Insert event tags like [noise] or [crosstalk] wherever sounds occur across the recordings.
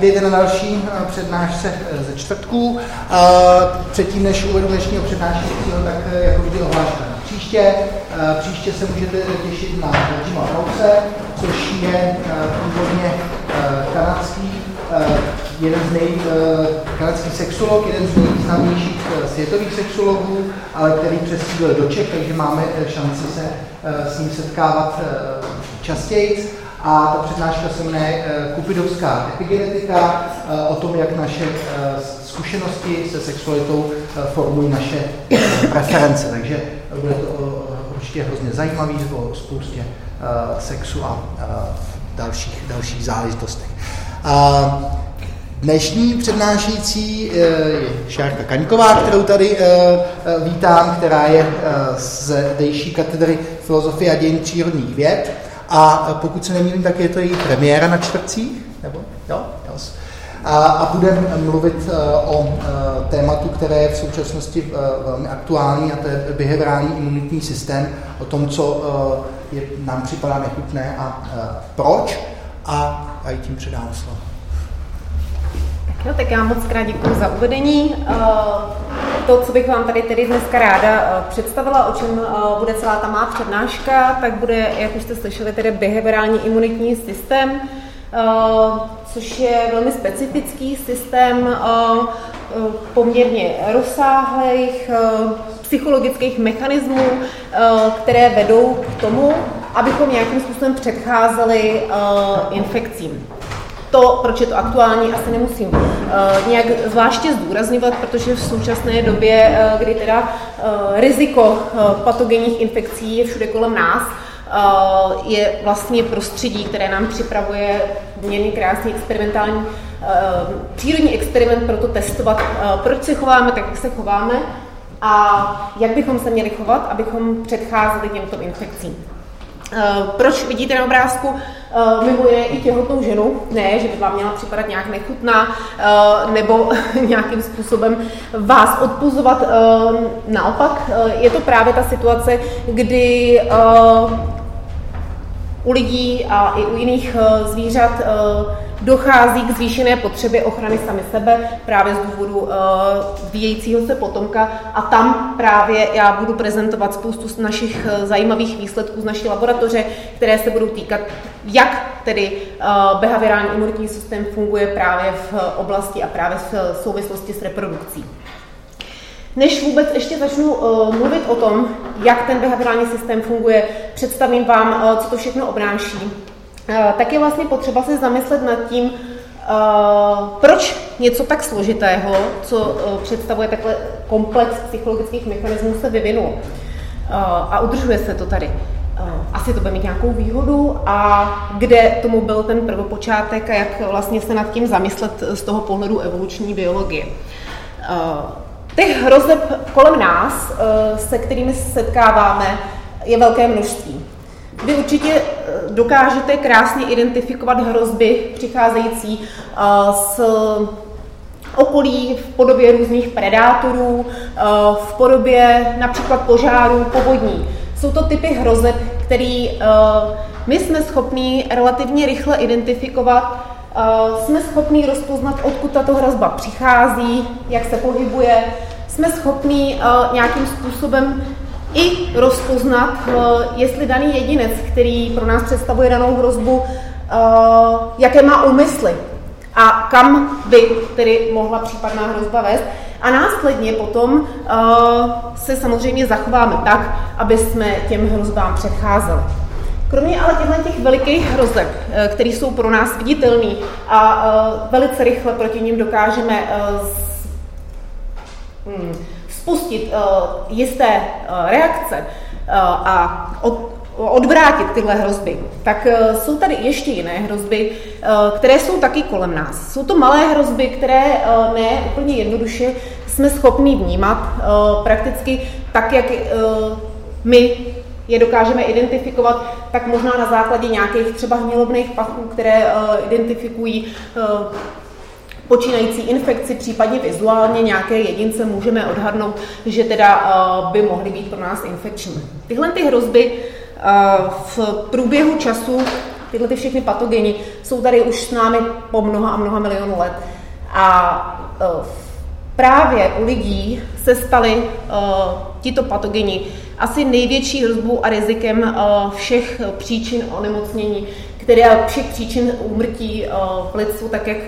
vítejte na další přednášce ze čtvrtků. Předtím, než uvedu dnešního přednášejícího, tak jako vždy ohláška na příště. Příště se můžete těšit na Jima Krause, což je původně kanadský jeden z nej, kanadský sexolog, jeden z nejvýznamnějších světových sexologů, ale který přesídlil do Čech, takže máme šanci se s ním setkávat častěji. A ta přednáška se jmenuje eh, Kupidovská epigenetika, eh, o tom, jak naše eh, zkušenosti se sexualitou formují naše preference. Takže bude to určitě hrozně zajímavý o spoustě sexu a dalších, dalších záležitostech. Dnešní přednášející je Šárka Kaňková, kterou tady vítám, která je z dejší katedry filozofie a dějin přírodních věd. A pokud se nemýlím, tak je to její premiéra na čtvrtcích, nebo jo? Yes. A, a budeme mluvit uh, o uh, tématu, které je v současnosti uh, velmi aktuální, a to je behaviorální imunitní systém, o tom, co je, nám připadá nechutné a proč. A já tím předám slovo. Jo, tak já moc krát děkuji za uvedení. Eh, to, co bych vám tady tedy dneska ráda eh, představila, o čem eh, bude celá ta má přednáška, tak bude, jak už jste slyšeli, tedy behaviorální imunitní systém, což je velmi specifický systém poměrně rozsáhlých psychologických mechanismů, které vedou k tomu, abychom nějakým způsobem předcházeli infekcím. To, proč je to aktuální, asi nemusím uh, nějak zvláště zdůrazňovat, protože v současné době, uh, kdy teda uh, riziko uh, patogenních infekcí je všude kolem nás, uh, je vlastně prostředí, které nám připravuje poměrně krásný experimentální uh, přírodní experiment pro to testovat, uh, proč se chováme tak, jak se chováme a jak bychom se měli chovat, abychom předcházeli těmto infekcím. Eh, proč vidíte na obrázku uh, mimo je i těhotnou ženu? Ne, že by vám měla připadat nějak nechutná uh, nebo [laughs] nějakým způsobem vás odpozovat. Uh, naopak, je to právě ta situace, kdy u lidí a i u jiných zvířat dochází k zvýšené potřebě ochrany sami sebe právě z důvodu uh, vyjejícího se potomka a tam právě já budu prezentovat spoustu z našich uh, zajímavých výsledků z naší laboratoře, které se budou týkat, jak tedy uh, behaviorální imunitní systém funguje právě v oblasti a právě v souvislosti s reprodukcí. Než vůbec ještě začnu uh, mluvit o tom, jak ten behaviorální systém funguje, představím vám, uh, co to všechno obnáší. Eh, tak je vlastně potřeba se zamyslet nad tím, eh, proč něco tak složitého, co eh, představuje takhle komplex psychologických mechanismů, se vyvinulo. A udržuje se to tady. Asi to bude mít nějakou výhodu a kde tomu byl ten prvopočátek a jak vlastně se nad tím zamyslet z toho pohledu evoluční biologie. Těch hrozeb kolem nás, se kterými se setkáváme, je velké množství. Vy určitě eh, dokážete krásně identifikovat hrozby přicházející eh, z okolí v podobě různých predátorů, eh, v podobě například požárů, povodní. Jsou to typy hrozeb, které my jsme schopni relativně rychle identifikovat, jsme schopni rozpoznat, odkud tato hrozba přichází, jak se pohybuje, jsme schopni nějakým způsobem i rozpoznat, eh, jestli daný jedinec, který pro nás představuje danou hrozbu, eh, jaké má úmysly a kam by tedy mohla případná hrozba vést. A následně potom eh, se samozřejmě zachováme tak, aby jsme těm hrozbám předcházeli. Kromě ale těchto těch velikých hrozeb, které jsou pro nás viditelné a velice rychle proti ním dokážeme hmm, spustit uh, jisté uh, reakce uh, a od, odvrátit tyhle hrozby, tak jsou tady ještě jiné hrozby, které jsou taky kolem nás. Jsou to malé hrozby, které ne úplně jednoduše jsme schopni vnímat prakticky tak, jak my je dokážeme identifikovat, tak možná na základě nějakých třeba hnilobných pachů, které identifikují počínající infekci, případně vizuálně nějaké jedince můžeme odhadnout, že teda uh, by mohly být pro nás infekční. Tyhle ty hrozby uh, v průběhu času tyhle ty všechny patogeny jsou tady už s námi po mnoha a mnoha milionů let. A uh, právě u lidí se staly tito patogeni asi největší hrozbou a rizikem všech příčin onemocnění, které všech příčin úmrtí v lidstvu, tak jak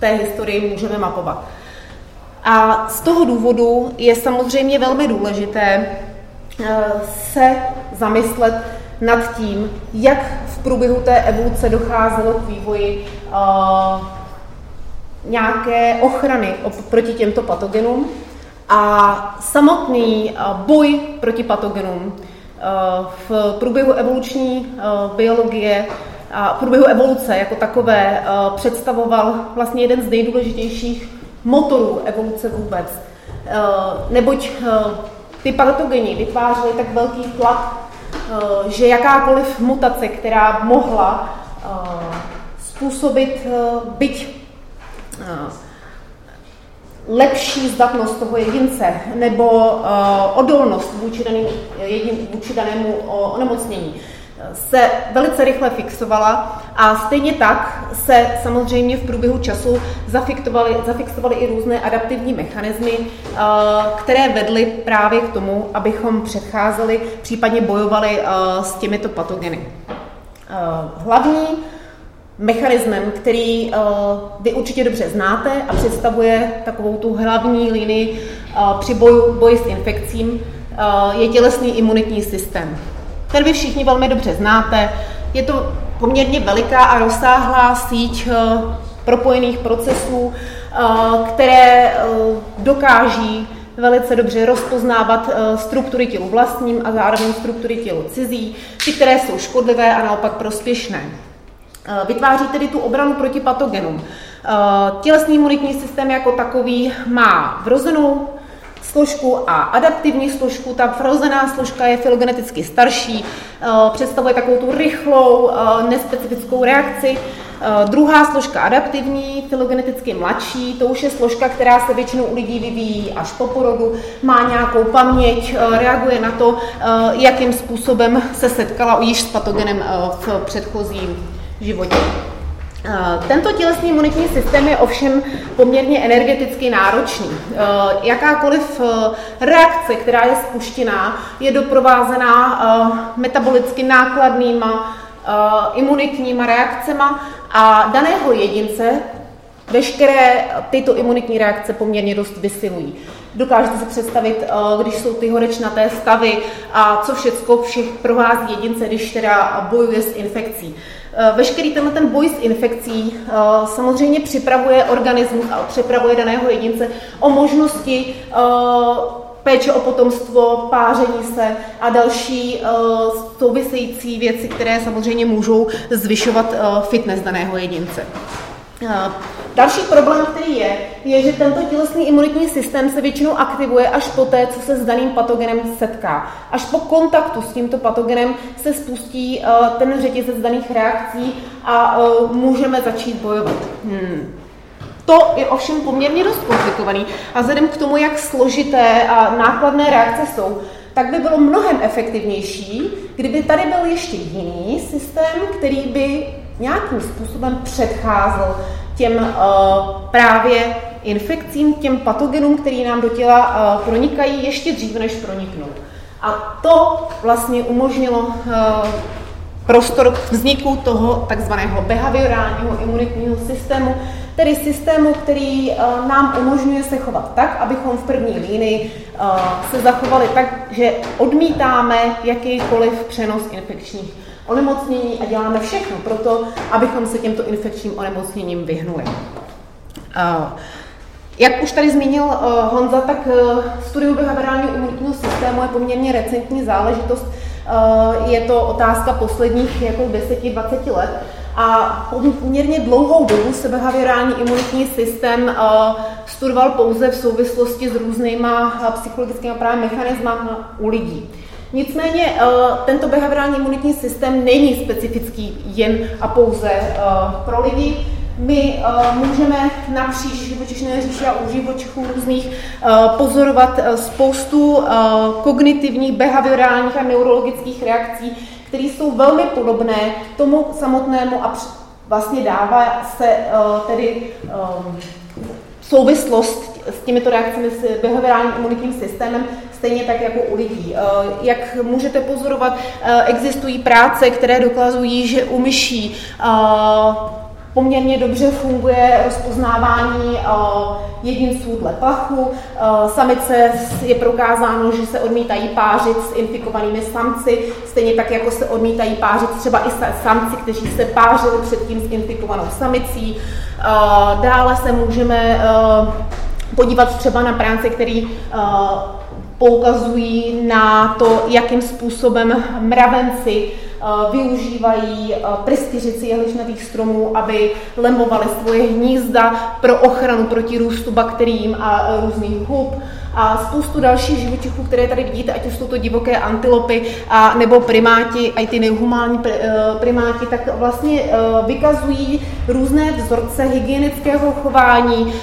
té historii můžeme mapovat. A z toho důvodu je samozřejmě velmi důležité uh, se zamyslet nad tím, jak v průběhu té evoluce docházelo k vývoji uh, nějaké ochrany proti těmto patogenům a samotný boj proti patogenům v průběhu evoluční biologie a průběhu evoluce jako takové představoval vlastně jeden z nejdůležitějších motorů evoluce vůbec. Neboť ty patogeny vytvářely tak velký tlak, že jakákoliv mutace, která mohla způsobit byť lepší zdatnost toho jedince nebo odolnost vůči, danému onemocnění se velice rychle fixovala a stejně tak se samozřejmě v průběhu času zafixovaly, zafixovaly i různé adaptivní mechanismy, uh, které vedly právě k tomu, abychom předcházeli, případně bojovali uh, s těmito patogeny. Uh, hlavní mechanismem, který vy určitě dobře znáte a představuje takovou tu hlavní linii při boju, boji s infekcím, je tělesný imunitní systém. Ten vy všichni velmi dobře znáte. Je to poměrně veliká a rozsáhlá síť uh, propojených procesů, uh, které uh, dokáží velice dobře rozpoznávat struktury tělu vlastním a zároveň struktury tělu cizí, ty, které jsou škodlivé a naopak prospěšné. Eh, vytváří tedy tu obranu proti patogenům. Eh, tělesný imunitní systém jako takový má vrozenou složku a adaptivní složku. Ta vrozená složka je filogeneticky starší, eh, představuje takovou tu rychlou, nespecifickou reakci. Druhá složka adaptivní, filogeneticky mladší, to už je složka, která se většinou u lidí vyvíjí až po porodu, má nějakou paměť, reaguje na to, jakým způsobem se setkala již s patogenem v předchozím životě. Tento tělesný imunitní systém je ovšem poměrně energeticky náročný. Jakákoliv reakce, která je spuštěná, je doprovázená metabolicky nákladnýma imunitníma reakcema a daného jedince veškeré tyto imunitní reakce poměrně dost vysilují. Dokážete si představit, když jsou ty horečnaté stavy a co všechno všech provází jedince, když teda bojuje s infekcí. Eh, veškerý tenhle ten boj s infekcí eh, samozřejmě připravuje organismus a připravuje daného jedince o možnosti eh, péče o potomstvo, páření se a další související věci, které samozřejmě můžou zvyšovat fitness daného jedince. Další problém, který je, je, že tento tělesný imunitní systém se většinou aktivuje až po té, co se s daným patogenem setká. Až po kontaktu s tímto patogenem se spustí uh, ten řetězec daných reakcí a můžeme začít bojovat. Hmm. To je ovšem poměrně dost komplikovaný a vzhledem k tomu, jak složité a nákladné reakce jsou, tak by bylo mnohem efektivnější, kdyby tady byl ještě jiný systém, který by nějakým způsobem předcházel těm uh, právě infekcím, těm patogenům, který nám do těla uh, pronikají ještě dříve, než proniknou. A to vlastně umožnilo uh, prostor k vzniku toho takzvaného behaviorálního imunitního systému, tedy systému, který uh, nám umožňuje se chovat tak, abychom v první línii uh, se zachovali tak, že odmítáme jakýkoliv přenos infekčních onemocnění a děláme všechno pro to, abychom se těmto infekčním onemocněním vyhnuli. Jak už tady zmínil Honza, tak studium behaviorálního imunitního systému je poměrně recentní záležitost. Je to otázka posledních jako 10-20 let. A poměrně dlouhou dobu se behaviorální imunitní systém studoval pouze v souvislosti s různýma psychologickými právě mechanismy u lidí. Nicméně eh, tento behaviorální imunitní systém není specifický jen a pouze eh, pro lidi. My uh, můžeme napříč živočišné říši a u živočichů různých pozorovat spoustu kognitivních, behaviorálních a neurologických reakcí, které jsou velmi podobné tomu samotnému a vlastně dává se tedy souvislost s těmito reakcemi s behaviorálním imunitním systémem, stejně tak jako u lidí. Jak můžete pozorovat, existují práce, které dokazují, že u myší poměrně dobře funguje rozpoznávání eh, jedinců dle plachu. Eh, samice je prokázáno, že se odmítají pářit s infikovanými samci, stejně tak, jako se odmítají pářit třeba i samci, kteří se pářili předtím s infikovanou samicí. Eh, dále se můžeme podívat třeba na práce, který poukazují na to, jakým způsobem mravenci Eh, využívají eh, prestižici jehličnatých stromů, aby lemovali svoje hnízda pro ochranu proti růstu bakteriím a eh, různých hub a spoustu dalších živočichů, které tady vidíte, ať už jsou to divoké antilopy a nebo primáti, i ty nehumánní primáti, tak vlastně vykazují různé vzorce hygienického chování,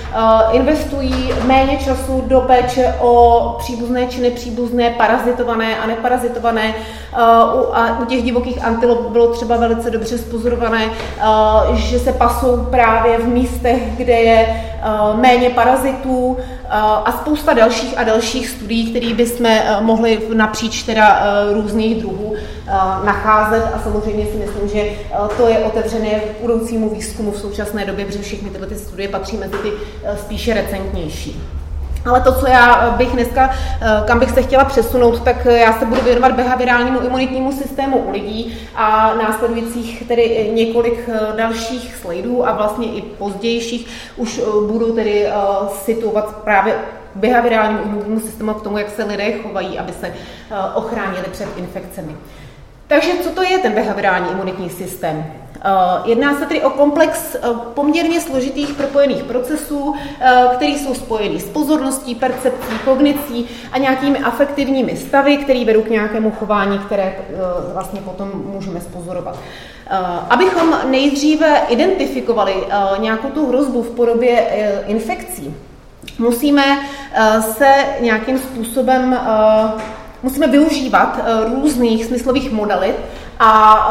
investují méně času do péče o příbuzné či nepříbuzné, parazitované a neparazitované. A u těch divokých antilop bylo třeba velice dobře spozorované, eh, že se pasou právě v místech, kde je eh, méně parazitů eh, a spousta dalších a dalších studií, které bychom mohli napříč teda různých druhů nacházet a samozřejmě si myslím, že to je otevřené budoucímu výzkumu v současné době, protože všechny tyhle ty studie patří mezi ty spíše recentnější. Ale to, co já bych dneska, eh, kam bych se chtěla přesunout, tak já se budu věnovat behaviorálnímu imunitnímu systému u lidí a následujících tedy několik eh, dalších slajdů a vlastně i pozdějších už eh, budu tedy situovat právě behaviorálnímu imunitnímu systému k tomu, jak se lidé chovají, aby se ochránili před infekcemi. Takže co to je ten behaviorální imunitní systém? Eh, jedná se tedy o komplex eh, poměrně složitých propojených procesů, eh, které jsou spojeny s pozorností, percepcí, kognicí a nějakými afektivními stavy, které vedou k nějakému chování, které vlastně potom můžeme spozorovat. Abychom nejdříve identifikovali nějakou tu hrozbu v podobě infekcí, musíme se nějakým způsobem musíme využívat různých smyslových modalit a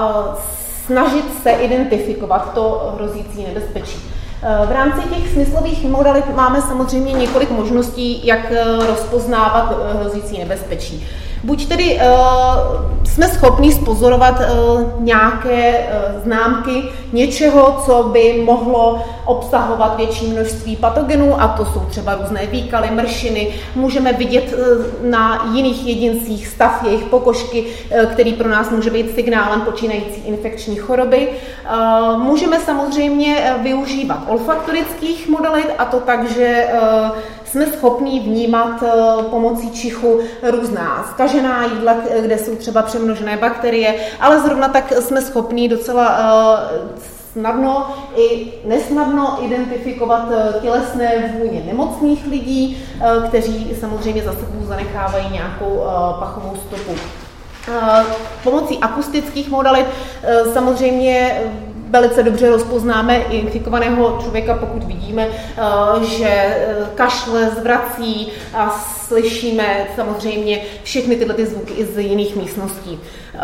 snažit se identifikovat to hrozící nebezpečí. Eh, v rámci těch smyslových modalit máme samozřejmě několik možností, jak eh, rozpoznávat eh, hrozící nebezpečí. Buď tedy uh, jsme schopni spozorovat uh, nějaké uh, známky něčeho, co by mohlo obsahovat větší množství patogenů, a to jsou třeba různé výkaly, mršiny. Můžeme vidět uh, na jiných jedincích stav jejich pokožky, uh, který pro nás může být signálem počínající infekční choroby. Uh, můžeme samozřejmě využívat olfaktorických modalit, a to tak, že uh, jsme schopni vnímat eh, pomocí čichu různá skažená jídla, kde jsou třeba přemnožené bakterie, ale zrovna tak jsme schopni docela eh, snadno i nesnadno identifikovat eh, tělesné vůně nemocných lidí, kteří samozřejmě za sebou zanechávají nějakou pachovou stopu. Pomocí akustických modalit samozřejmě velice dobře rozpoznáme infikovaného člověka, pokud vidíme, eh, že eh, kašle, zvrací a slyšíme samozřejmě všechny tyhle ty zvuky i z jiných místností. Eh,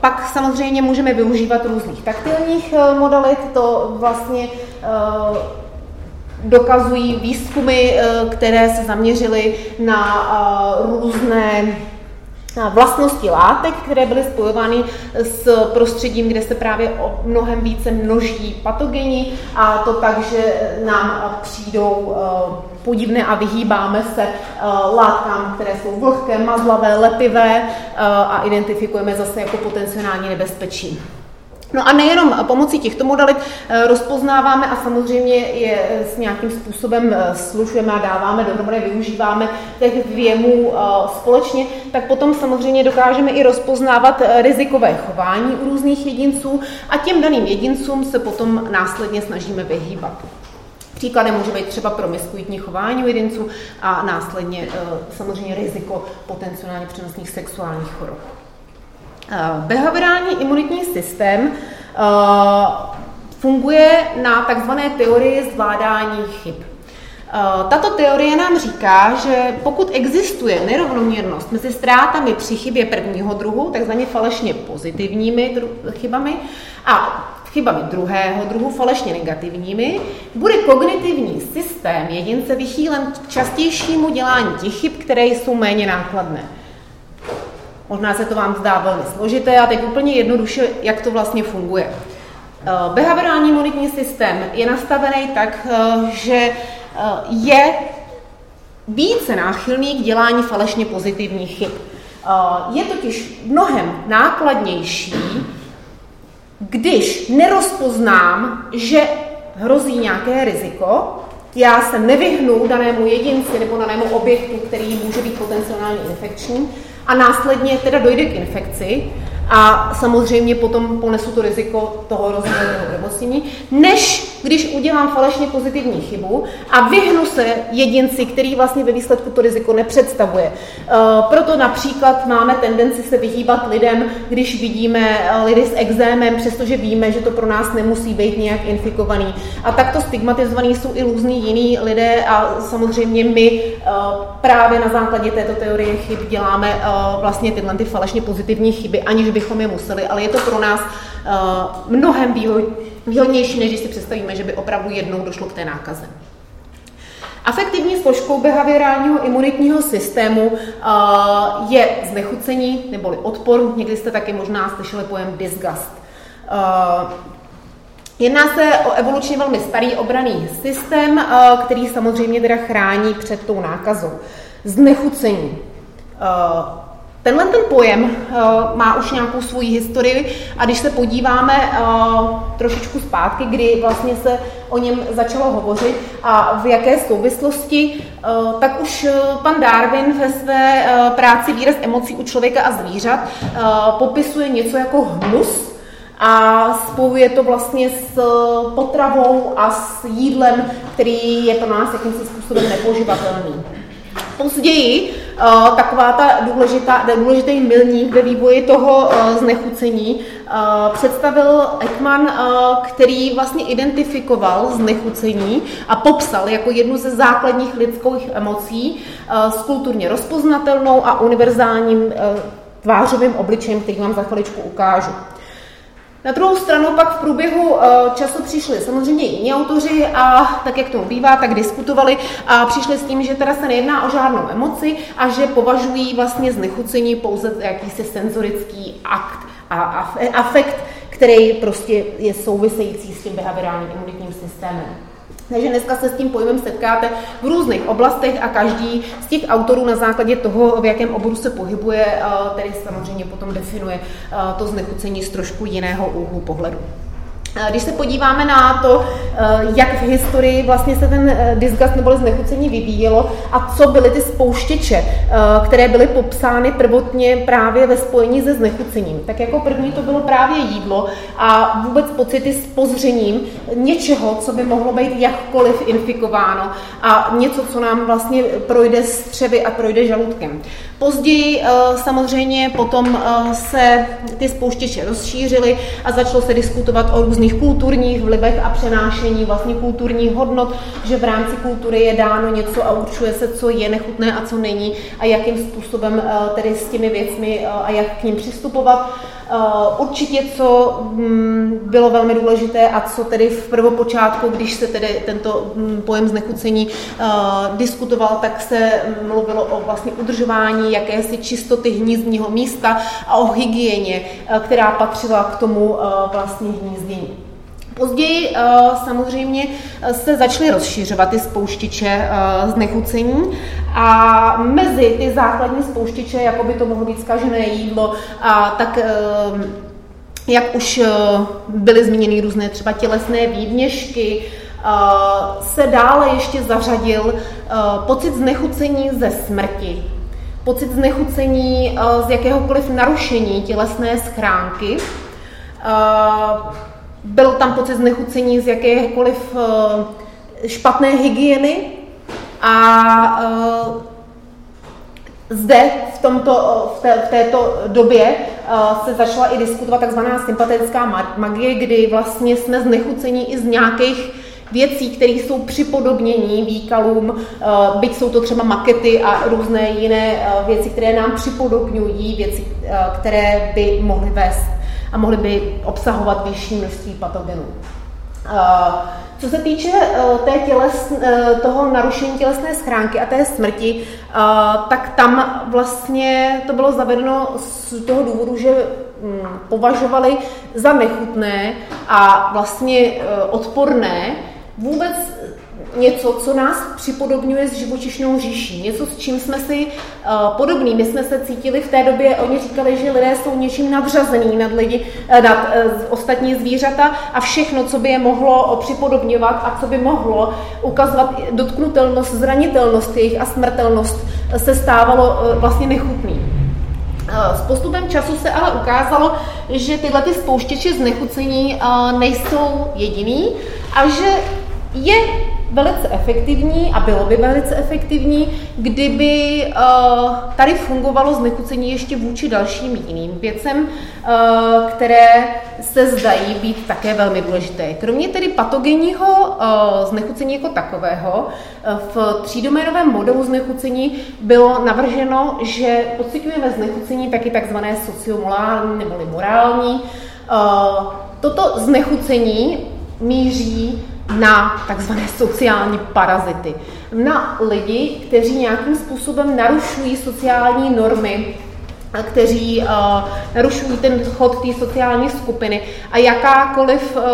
pak samozřejmě můžeme využívat různých taktilních modalit, to vlastně dokazují výzkumy, které se zaměřily na různé vlastnosti látek, které byly spojovány s prostředím, kde se právě o mnohem více množí patogeni a to tak, že nám přijdou eh, podivné a vyhýbáme se eh, látkám, které jsou vlhké, mazlavé, lepivé eh, a identifikujeme zase jako potenciální nebezpečí. No a nejenom pomocí těchto modalit eh, rozpoznáváme a samozřejmě je eh, s nějakým způsobem eh, slušujeme a dáváme dohromady, využíváme těch věmů společně, tak potom samozřejmě dokážeme i rozpoznávat rizikové chování u různých jedinců a těm daným jedincům se potom následně snažíme vyhýbat. Příkladem může být třeba promiskuitní chování u jedinců a následně samozřejmě riziko potenciálně přenosných sexuálních chorob. Eh, behaviorální imunitní systém eh, funguje na takzvané teorii zvládání chyb. Eh, Tato teorie nám říká, že pokud existuje nerovnoměrnost mezi ztrátami při chybě prvního druhu, takzvaně falešně pozitivními chybami, a chybami druhého druhu, falešně negativními, bude kognitivní systém jedince vychýlen k častějšímu dělání těch chyb, které jsou méně nákladné. Možná se to vám zdá velmi složité a teď úplně jednoduše, jak to vlastně funguje. Eh, behaviorální imunitní systém je nastavený tak, eh, že eh, je více náchylný k dělání falešně pozitivních chyb. Je totiž mnohem nákladnější, když nerozpoznám, že hrozí nějaké riziko, já se nevyhnu danému jedinci nebo danému objektu, který může být potenciálně infekční, a následně teda dojde k infekci, a samozřejmě potom ponesu to riziko toho rozvíjeného onemocnění, než když udělám falešně pozitivní chybu a vyhnu se jedinci, který vlastně ve výsledku to riziko nepředstavuje. Eh, proto například máme tendenci se vyhýbat lidem, když vidíme eh, lidi s exémem, přestože víme, že to pro nás nemusí být nějak infikovaný. A takto stigmatizovaní jsou i různí jiní lidé a samozřejmě my eh, právě na základě této teorie chyb děláme vlastně tyhle ty falešně pozitivní chyby, aniž bychom je museli, ale je to pro nás mnohem výhodnější, než když si představíme, že by opravdu jednou došlo k té nákaze. Afektivní složkou behaviorálního imunitního systému uh, je znechucení neboli odpor. Někdy jste taky možná slyšeli pojem disgust. Uh, jedná se o evolučně velmi starý obraný systém, uh, který samozřejmě teda chrání před tou nákazou. Znechucení. Tenhle ten pojem uh, má už nějakou svoji historii a když se podíváme uh, trošičku zpátky, kdy vlastně se o něm začalo hovořit a v jaké souvislosti, uh, tak už pan Darwin ve své práci Výraz emocí u člověka a zvířat popisuje něco jako hnus, a spojuje to vlastně s potravou a s jídlem, který je pro nás jakýmsi způsobem nepoživatelný. Později taková ta důležitá, důležitý milník ve vývoji toho uh, znechucení uh, představil Ekman, který vlastně identifikoval znechucení a popsal jako jednu ze základních lidských emocí s kulturně rozpoznatelnou a univerzálním tvářovým obličejem, který vám za chviličku ukážu. Na druhou stranu pak v průběhu eh, času přišli samozřejmě jiní autoři a tak, jak to bývá, tak diskutovali a přišli s tím, že teda se nejedná o žádnou emoci a že považují vlastně znechucení pouze jakýsi senzorický akt a afekt, který prostě je související s tím behaviorálním imunitním systémem. Takže dneska se s tím pojmem setkáte v různých oblastech a každý z těch autorů na základě toho, v jakém oboru se pohybuje, eh, tedy samozřejmě potom definuje eh, to znechucení z trošku jiného úhlu pohledu. Když se podíváme na to, eh, jak v historii vlastně se ten eh, disgust nebo znechucení vyvíjelo a co byly ty spouštěče, eh, které byly popsány prvotně právě ve spojení se znechucením. Tak jako první to bylo právě jídlo a vůbec pocity s pozřením něčeho, co by mohlo být jakkoliv infikováno a něco, co nám vlastně projde střevy a projde žaludkem. Později samozřejmě potom se ty spouštěče rozšířily a začalo se diskutovat o různých různých kulturních vlivech a přenášení vlastně kulturních hodnot, že v rámci kultury je dáno něco a určuje se, co je nechutné a co není a jakým způsobem eh, tedy s těmi věcmi eh, a jak k ním přistupovat. Eh, určitě, co mm, bylo velmi důležité a co tedy v prvopočátku, když se tedy tento mm, pojem znechucení diskutoval, tak se mluvilo o vlastně udržování jakési čistoty hnízdního místa a o hygieně, která patřila k tomu vlastně hnízdění. Později uh, samozřejmě eh, se začaly rozšiřovat ty spouštěče uh, znechucení a mezi ty základní spouštěče, jako by to mohlo být zkažené jídlo, a tak uh, jak už byly zmíněny různé třeba tělesné výměšky, se dále ještě zařadil pocit znechucení ze smrti, pocit znechucení z jakéhokoliv narušení tělesné schránky, byl tam pocit znechucení z jakékoliv eh, špatné hygieny a eh, zde v, tomto, v, té, v této době eh, se začala i diskutovat takzvaná sympatetická magie, kdy vlastně jsme znechucení i z nějakých věcí, které jsou připodobnění výkalům, byť jsou to třeba makety a různé jiné věci, které nám připodobňují věci, které by mohly vést a mohly by obsahovat vyšší množství patogenů. Co se týče té těles, toho narušení tělesné schránky a té smrti, tak tam vlastně to bylo zavedeno z toho důvodu, že mm, považovali za nechutné a vlastně odporné vůbec něco, co nás připodobňuje s živočišnou říší, něco, s čím jsme si uh, podobní. My jsme se cítili v té době, oni říkali, že lidé jsou něčím nadřazený nad lidi, uh, nad uh, ostatní zvířata a všechno, co by je mohlo připodobňovat a co by mohlo ukazovat dotknutelnost, zranitelnost jejich a smrtelnost, se stávalo vlastně nechutný. S postupem času se ale ukázalo, že tyhle ty spouštěče znechucení nejsou jediný a že je velice efektivní a bylo by velice efektivní, kdyby uh, tady fungovalo znechucení ještě vůči dalším jiným věcem, uh, které se zdají být také velmi důležité. Kromě tedy patogenního uh, znechucení jako takového, v třídoménovém modelu znechucení bylo navrženo, že pocitujeme znechucení taky takzvané sociomorální nebo morální. Toto znechucení míří na takzvané sociální parazity, na lidi, kteří nějakým způsobem narušují sociální normy, kteří uh, narušují ten chod té sociální skupiny a jakákoliv uh,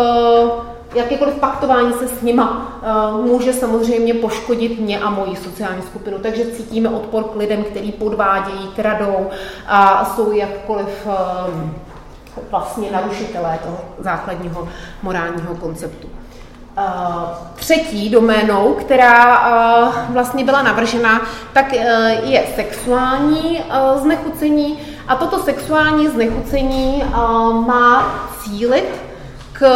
jakékoliv paktování se s nima uh, může samozřejmě poškodit mě a moji sociální skupinu. Takže cítíme odpor k lidem, kteří podvádějí, kradou a jsou jakkoliv uh, vlastně narušitelé toho základního morálního konceptu. Eh, třetí doménou, která uh, vlastně byla navržena, tak uh, je sexuální znechucení. A toto sexuální znechucení má cílit k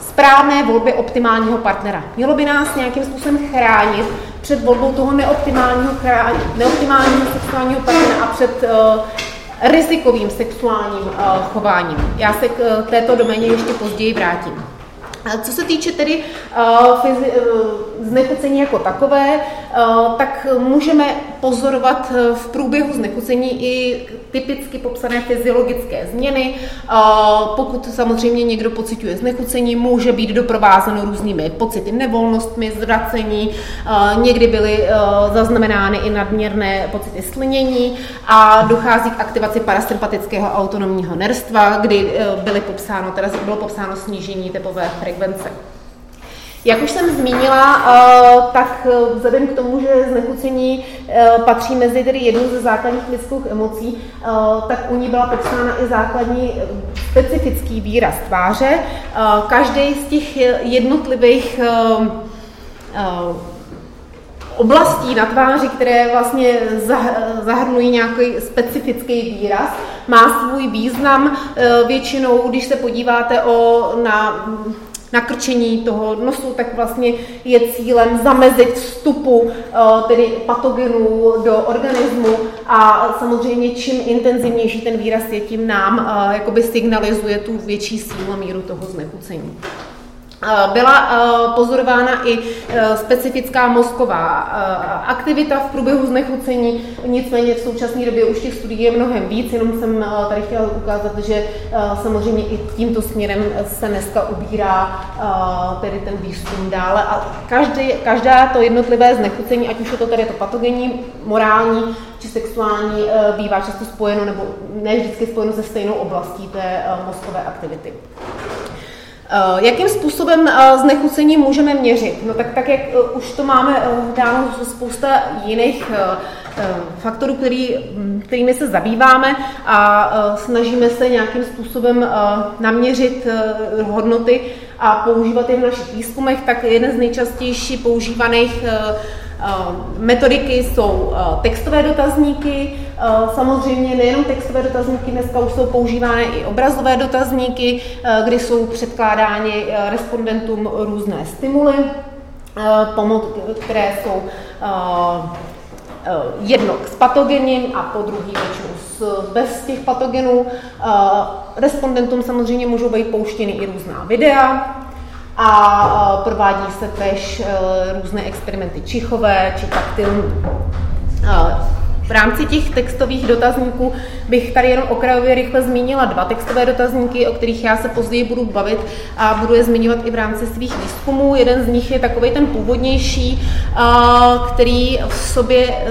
správné volbě optimálního partnera. Mělo by nás nějakým způsobem chránit před volbou toho neoptimálního, neoptimálního sexuálního partnera a před rizikovým sexuálním chováním. Já se k této doméně ještě později vrátím. Co se týče tedy uh, znechucení jako takové, uh, tak můžeme pozorovat v průběhu znechucení i typicky popsané fyziologické změny. Pokud samozřejmě někdo pociťuje znechucení, může být doprovázeno různými pocity nevolnostmi, zvracení, někdy byly zaznamenány i nadměrné pocity slinění a dochází k aktivaci parasympatického autonomního nerstva, kdy byly popsáno, teda bylo popsáno snížení tepové frekvence. Jak už jsem zmínila, eh, tak eh, vzhledem k tomu, že znechucení eh, patří mezi tedy jednu ze základních lidských emocí, tak u ní byla popsána i základní specifický výraz tváře. Každý z těch jednotlivých oblastí na tváři, které vlastně zahrnují nějaký specifický výraz, má svůj význam. Většinou, když se podíváte o, na nakrčení toho nosu, tak vlastně je cílem zamezit vstupu eh, tedy patogenů do organismu a samozřejmě čím intenzivnější ten výraz je, tím nám eh, jakoby signalizuje tu větší sílu míru toho znechucení. Eh, byla eh, pozorována i eh, specifická mozková aktivita v průběhu znechucení, nicméně v současné době už těch studií je mnohem víc, jenom jsem tady chtěla ukázat, že samozřejmě i tímto směrem se dneska ubírá tedy ten výzkum dále a každý, každá to jednotlivé znechucení, ať už je to tady to patogenní, morální či sexuální, bývá často spojeno nebo ne vždycky spojeno se stejnou oblastí té mozkové aktivity. Eh, jakým způsobem eh, znechucení můžeme měřit? No tak, tak jak eh, už to máme dáno spousta jiných faktorů, který, hm, kterými se zabýváme a snažíme se nějakým způsobem naměřit hodnoty a používat je v našich výzkumech, tak jeden z nejčastější používaných metodiky jsou eh, textové dotazníky, eh, samozřejmě nejenom textové dotazníky, dneska už jsou používány i obrazové dotazníky, kdy jsou předkládány respondentům různé stimuly, které jsou jedno s patogenem a po druhý většinou bez těch patogenů. Respondentům samozřejmě můžou být pouštěny i různá videa, a provádí se tež různé experimenty čichové či taktilní. V rámci těch textových dotazníků bych tady jenom okrajově rychle zmínila dva textové dotazníky, o kterých já se později budu bavit a budu je zmiňovat i v rámci svých výzkumů. Jeden z nich je takový ten původnější, který v sobě e,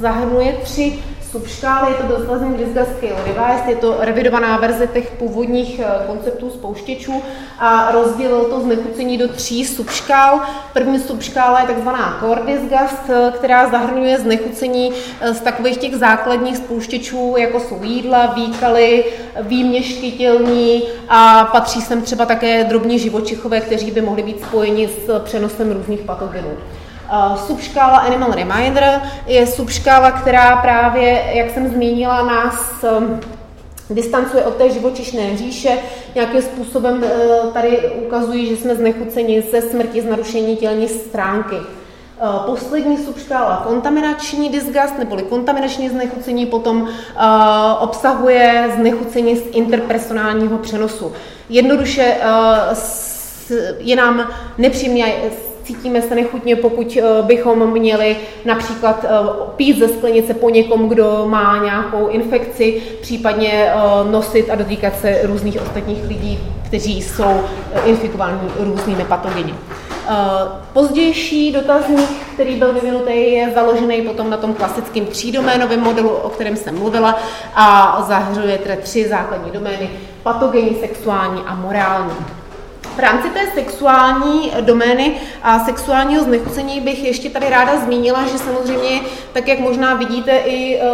zahrnuje tři subškály, je to dotazník Disga Scale Revised, je to revidovaná verze těch původních eh, konceptů spouštěčů a rozdělil to znechucení do tří subškál. První subškála je takzvaná Core Disgust, eh, která zahrnuje znechucení eh, z takových těch základních spouštěčů, jako jsou jídla, výkaly, výměšky tělní a patří sem třeba také drobní živočichové, kteří by mohli být spojeni s přenosem různých patogenů. Uh, subškála Animal Reminder je subškála, která právě, jak jsem zmínila, nás um, distancuje od té živočišné říše. Nějakým způsobem uh, tady ukazují, že jsme znechuceni ze smrti, z narušení tělní stránky. Uh, poslední subškála kontaminační disgust neboli kontaminační znechucení potom obsahuje znechucení z interpersonálního přenosu. Jednoduše je nám nepříjemně cítíme se nechutně, pokud eh, bychom měli například eh, pít ze sklenice po někom, kdo má nějakou infekci, případně eh, nosit a dotýkat se různých ostatních lidí, kteří jsou infikováni různými patogeny. Pozdější dotazník, který byl vyvinutý, je založený potom na tom klasickém třídoménovém modelu, o kterém jsem mluvila, a zahrnuje tedy tři základní domény, patogenní, sexuální a morální. V rámci té sexuální domény a sexuálního znechucení bych ještě tady ráda zmínila, že samozřejmě, tak jak možná vidíte i eh,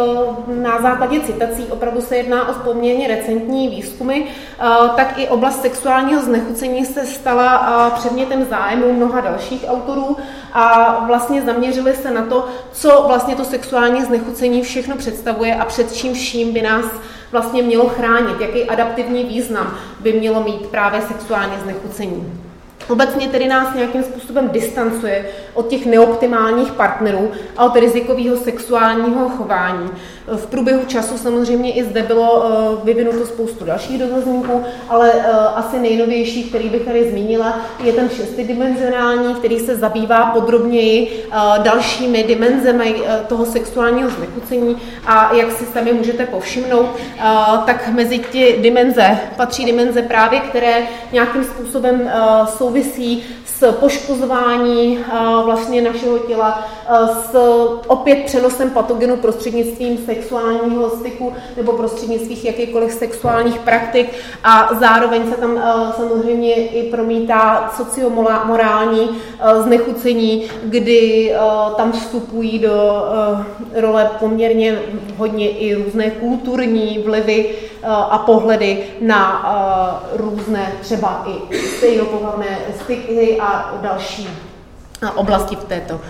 na základě citací, opravdu se jedná o poměrně recentní výzkumy, eh, tak i oblast sexuálního znechucení se stala eh, předmětem zájmu mnoha dalších autorů a vlastně zaměřili se na to, co vlastně to sexuální znechucení všechno představuje a před čím vším by nás vlastně mělo chránit, jaký adaptivní význam by mělo mít právě sexuální znechucení. Obecně tedy nás nějakým způsobem distancuje od těch neoptimálních partnerů a od rizikového sexuálního chování. V průběhu času samozřejmě i zde bylo eh, vyvinuto spoustu dalších dotazníků, ale eh, asi nejnovější, který bych tady zmínila, je ten šestidimenzionální, který se zabývá podrobněji eh, dalšími dimenzemi toho sexuálního znechucení a jak si sami můžete povšimnout, tak mezi ty dimenze patří dimenze právě, které nějakým způsobem souvisí s poškozování vlastně našeho těla, s opět přenosem patogenu prostřednictvím sexuálního styku nebo prostřednictvím jakýchkoliv sexuálních praktik. A zároveň se tam samozřejmě i promítá sociomorální znechucení, kdy tam vstupují do role poměrně hodně i různé kulturní vlivy a pohledy na různé třeba i stejnopohlavné styky a další oblasti v této,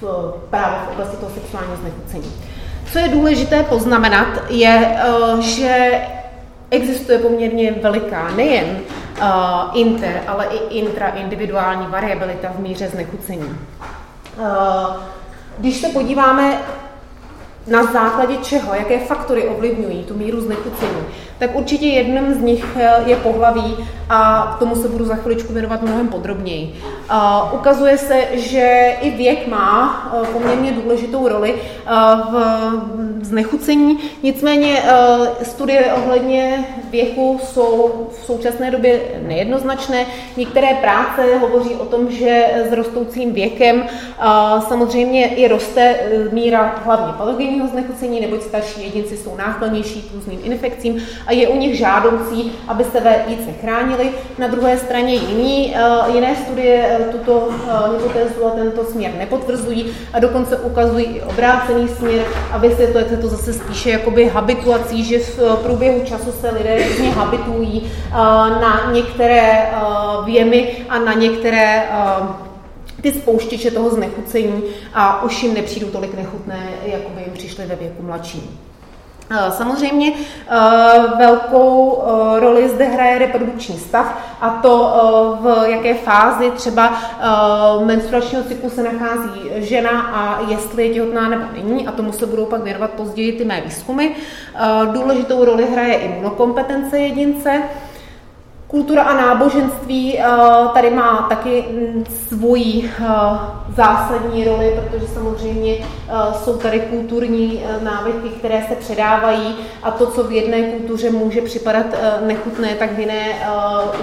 v, právě v oblasti toho sexuálního znechucení. Co je důležité poznamenat, je, že existuje poměrně veliká nejen inter, ale i intraindividuální variabilita v míře znechucení. Když se podíváme na základě čeho, jaké faktory ovlivňují tu míru znechucení, tak určitě jedním z nich eh, je pohlaví a k tomu se budu za chviličku věnovat mnohem podrobněji. Uh, ukazuje se, že i věk má uh, poměrně důležitou roli v znechucení, nicméně studie ohledně věku jsou v současné době nejednoznačné. Některé práce hovoří o tom, že s rostoucím věkem samozřejmě i roste míra hlavně patogenního znechucení, neboť starší jedinci jsou náchylnější k různým infekcím a je u nich žádoucí, aby se více chránili. Na druhé straně jiný, uh, jiné studie uh, tuto hypotézu a tento směr nepotvrzují a dokonce ukazují i obrácený směr a vysvětlujete to zase spíše jakoby habituací, že v průběhu času se lidé různě habitují na některé věmy a na některé ty spouštěče toho znechucení a už jim nepřijdou tolik nechutné, jako by jim přišly ve věku mladším. Eh, samozřejmě eh, velkou eh, roli zde hraje reprodukční stav a to v jaké fázi třeba menstruačního cyklu se nachází žena a jestli je těhotná nebo není a tomu se budou pak věnovat později ty mé výzkumy. Důležitou roli hraje imunokompetence jedince, Kultura a náboženství tady má taky mm, svoji zásadní roli, protože samozřejmě jsou tady kulturní návyky, které se předávají a to, co v jedné kultuře může připadat nechutné, tak v jiné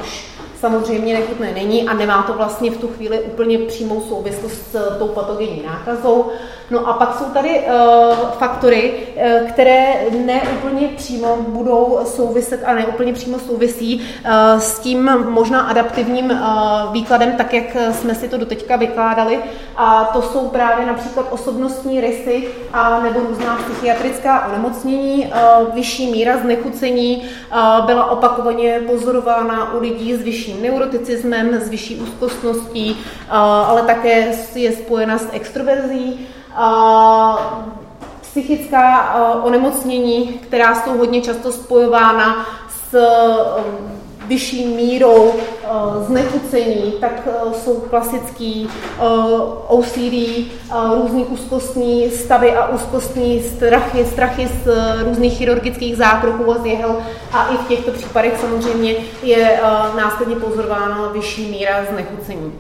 už samozřejmě nechutné není a nemá to vlastně v tu chvíli úplně přímou souvislost s tou patogenní nákazou. No a pak jsou tady uh, faktory, uh, které neúplně přímo budou souviset a neúplně přímo souvisí uh, s tím možná adaptivním uh, výkladem, tak jak jsme si to doteďka vykládali. A to jsou právě například osobnostní rysy a nebo různá psychiatrická onemocnění. Uh, vyšší míra znechucení uh, byla opakovaně pozorována u lidí s vyšším neuroticismem, s vyšší úzkostností, ale také je spojena s extroverzí. Psychická onemocnění, která jsou hodně často spojována s um, vyšší mírou znechucení, tak jsou klasický OCD, různý úzkostní stavy a úzkostní strachy, strachy z různých chirurgických zákroků a z jehel a i v těchto případech samozřejmě je následně pozorována vyšší míra znechucení.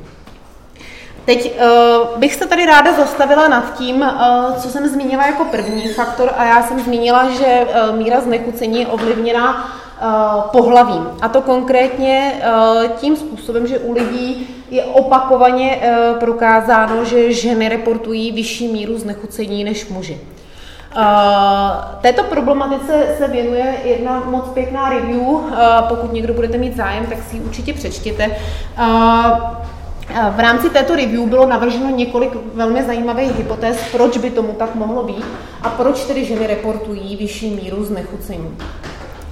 Teď uh, bych se tady ráda zastavila nad tím, uh, co jsem zmínila jako první faktor a já jsem zmínila, že uh, míra znechucení je ovlivněna pohlavím. A to konkrétně uh, tím způsobem, že u lidí je opakovaně uh, prokázáno, že ženy reportují vyšší míru znechucení než muži. Uh, této problematice se věnuje jedna moc pěkná review. Uh, pokud někdo budete mít zájem, tak si ji určitě přečtěte. Uh, v rámci této review bylo navrženo několik velmi zajímavých hypotéz, proč by tomu tak mohlo být a proč tedy ženy reportují vyšší míru znechucení.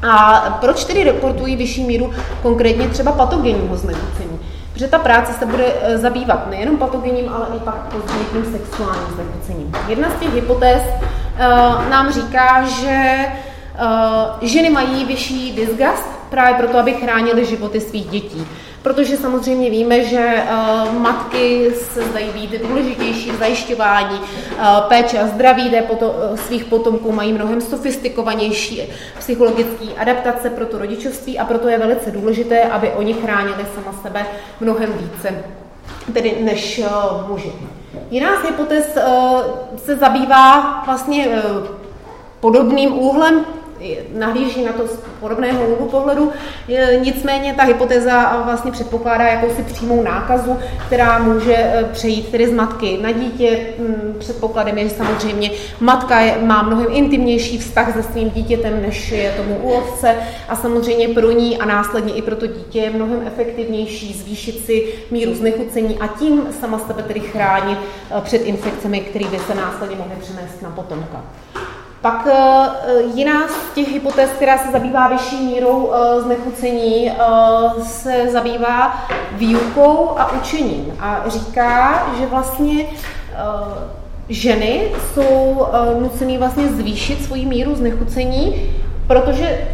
A proč tedy reportují vyšší míru konkrétně třeba patogenního znechucení? Protože ta práce se bude eh, zabývat nejenom patogenním, ale i pak později tím sexuálním znechucením. Jedna z těch hypotéz uh, nám říká, že uh, ženy mají vyšší disgust právě proto, aby chránili životy svých dětí protože samozřejmě víme, že uh, matky se zdají být důležitější v zajišťování uh, péče a zdraví poto, uh, svých potomků, mají mnohem sofistikovanější psychologické adaptace pro to rodičovství a proto je velice důležité, aby oni chránili sama sebe mnohem více tedy než muži. Jiná z hypotéz se zabývá vlastně podobným úhlem nahlíží na to z podobného úhlu pohledu. Nicméně ta hypotéza vlastně předpokládá jakousi přímou nákazu, která může e, přejít tedy z matky na dítě. Mm, předpokladem je, že samozřejmě matka je, má mnohem intimnější vztah se svým dítětem, než je tomu u otce a samozřejmě pro ní a následně i pro to dítě je mnohem efektivnější zvýšit si míru znechucení a tím sama sebe tedy chránit e, před infekcemi, které by se následně mohly přenést na potomka. Pak eh, jiná z těch hypotéz, která se zabývá vyšší mírou eh, znechucení, eh, se zabývá výukou a učením. A říká, že vlastně ženy jsou nucený vlastně zvýšit svoji míru znechucení, protože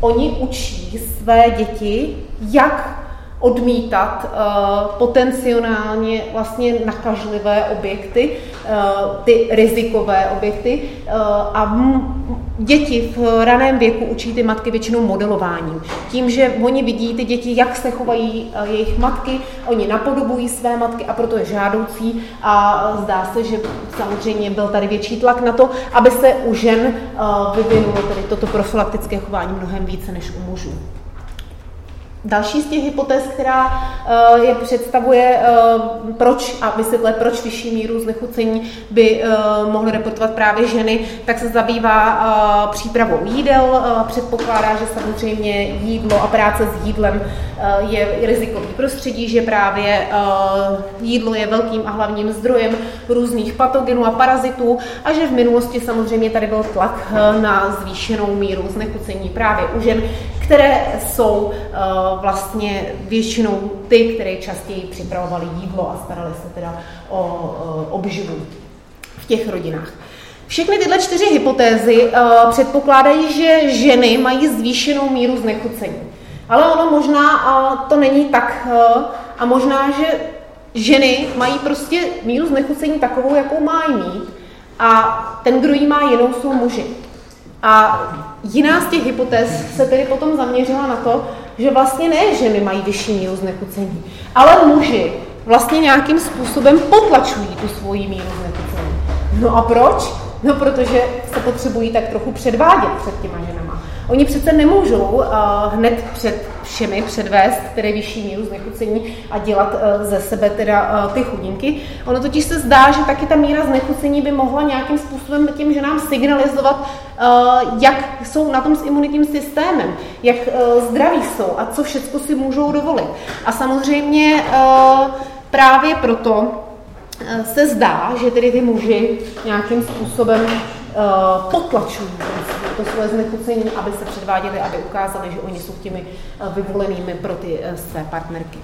oni učí své děti, jak odmítat uh, potenciálně vlastně nakažlivé objekty, uh, ty rizikové objekty uh, a děti v raném věku učí ty matky většinou modelováním. Tím, že oni vidí ty děti, jak se chovají jejich matky, oni napodobují své matky a proto je žádoucí a zdá se, že samozřejmě byl tady větší tlak na to, aby se u žen vyvinulo tedy toto profilaktické chování mnohem více než u mužů. Další z těch hypotéz, která uh, je představuje, uh, proč a vysvětluje, proč vyšší míru znechucení by uh, mohly reportovat právě ženy, tak se zabývá přípravou jídel. Předpokládá, že samozřejmě jídlo a práce s jídlem je rizikový prostředí, že právě jídlo je velkým a hlavním zdrojem různých patogenů a parazitů a že v minulosti samozřejmě tady byl tlak na zvýšenou míru znechucení právě u žen, které jsou uh, vlastně většinou ty, které častěji připravovali jídlo a starali se teda o uh, obživu v těch rodinách. Všechny tyhle čtyři hypotézy uh, předpokládají, že ženy mají zvýšenou míru znechucení. Ale ono možná to není tak a možná, že ženy mají prostě míru znechucení takovou, jakou mají mít a ten, kdo ji má jinou, jsou muži. A jiná z těch hypotéz se tedy potom zaměřila na to, že vlastně ne ženy mají vyšší míru znechucení, ale muži vlastně nějakým způsobem potlačují tu svoji míru znechucení. No a proč? No, protože se potřebují tak trochu předvádět před těma ženama. Oni přece nemůžou uh, hned před všemi předvést tedy vyšší míru znechucení a dělat uh, ze sebe teda uh, ty chudinky. Ono totiž se zdá, že taky ta míra znechucení by mohla nějakým způsobem těm ženám signalizovat, uh, jak jsou na tom s imunitním systémem, jak uh, zdraví jsou a co všechno si můžou dovolit. A samozřejmě uh, právě proto se zdá, že tedy ty muži nějakým způsobem potlačují to, svoje znechucení, aby se předváděli, aby ukázali, že oni jsou těmi uh, vyvolenými pro ty uh, své partnerky.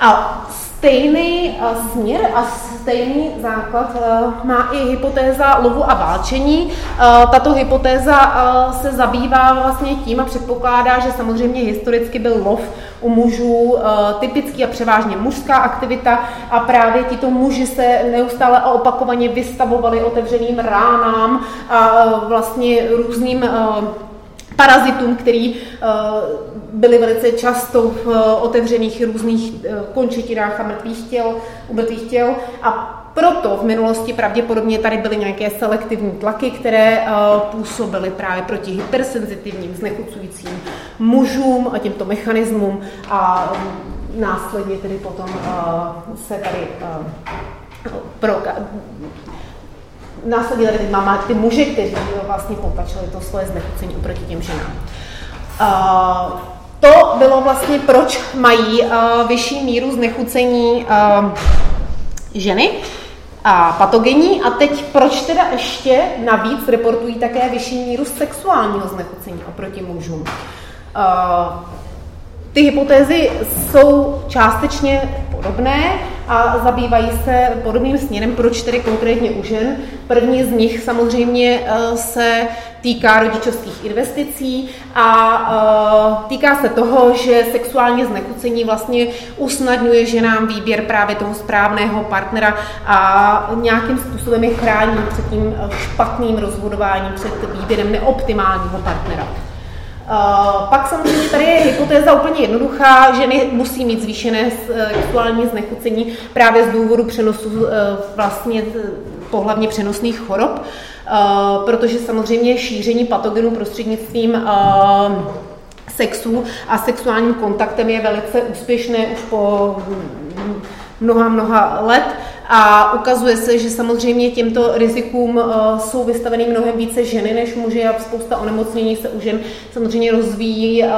A stejný směr a stejný základ má i hypotéza lovu a válčení. Tato hypotéza se zabývá vlastně tím a předpokládá, že samozřejmě historicky byl lov u mužů typický a převážně mužská aktivita a právě tito muži se neustále a opakovaně vystavovali otevřeným ránám a vlastně různým parazitům, který eh, byly velice často v eh, otevřených různých eh, končetinách a mrtvých těl, u mrtvých těl. A proto v minulosti pravděpodobně tady byly nějaké selektivní tlaky, které působily právě proti hypersenzitivním, znechucujícím mužům a těmto mechanismům. A mm, následně tedy potom se tady pro, následně tady máme ty muže, kteří vlastně potlačili to svoje znechucení oproti těm ženám. Uh, to bylo vlastně, proč mají uh, vyšší míru znechucení uh, ženy a patogenní. A teď proč teda ještě navíc reportují také vyšší míru sexuálního znechucení oproti mužům? Ty hypotézy jsou částečně podobné a zabývají se podobným směrem, proč tedy konkrétně u žen. První z nich samozřejmě eh, se týká rodičovských investicí a eh, týká se toho, že sexuální znechucení vlastně usnadňuje ženám výběr právě toho správného partnera a nějakým způsobem je chrání před tím eh, špatným rozhodováním, před výběrem neoptimálního partnera. Uh, pak samozřejmě tady je hypotéza úplně jednoduchá, ženy musí mít zvýšené sexuální znechucení právě z důvodu přenosu uh, vlastně pohlavně přenosných chorob, protože samozřejmě šíření patogenů prostřednictvím sexu a sexuálním kontaktem je velice úspěšné už po mnoha, mnoha let a ukazuje se, že samozřejmě těmto rizikům uh, jsou vystaveny mnohem více ženy než muži a spousta onemocnění se u žen samozřejmě rozvíjí uh,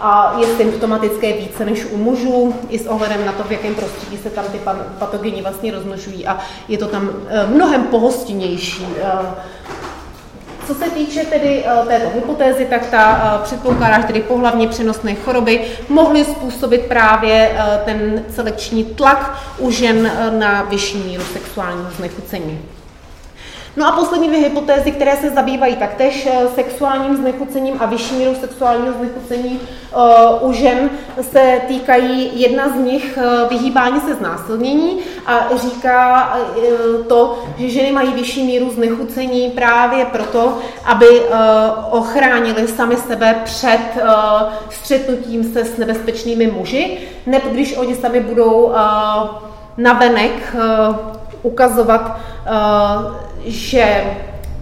a je symptomatické více než u mužů, i s ohledem na to, v jakém prostředí se tam ty patogeny vlastně rozmnožují a je to tam uh, mnohem pohostinnější. Co se týče tedy uh, této hypotézy, tak ta uh, předpokládá, že tedy pohlavně přenosné choroby mohly způsobit právě uh, ten selekční tlak u žen na vyšší míru sexuálního znechucení. No a poslední dvě hypotézy, které se zabývají taktéž eh, sexuálním znechucením a vyšší mírou sexuálního znechucení uh, u žen, se týkají jedna z nich uh, vyhýbání se znásilnění a říká to, že ženy mají vyšší míru znechucení právě proto, aby ochránili sami sebe před střetnutím se s nebezpečnými muži, nebo když oni sami budou navenek ukazovat uh, že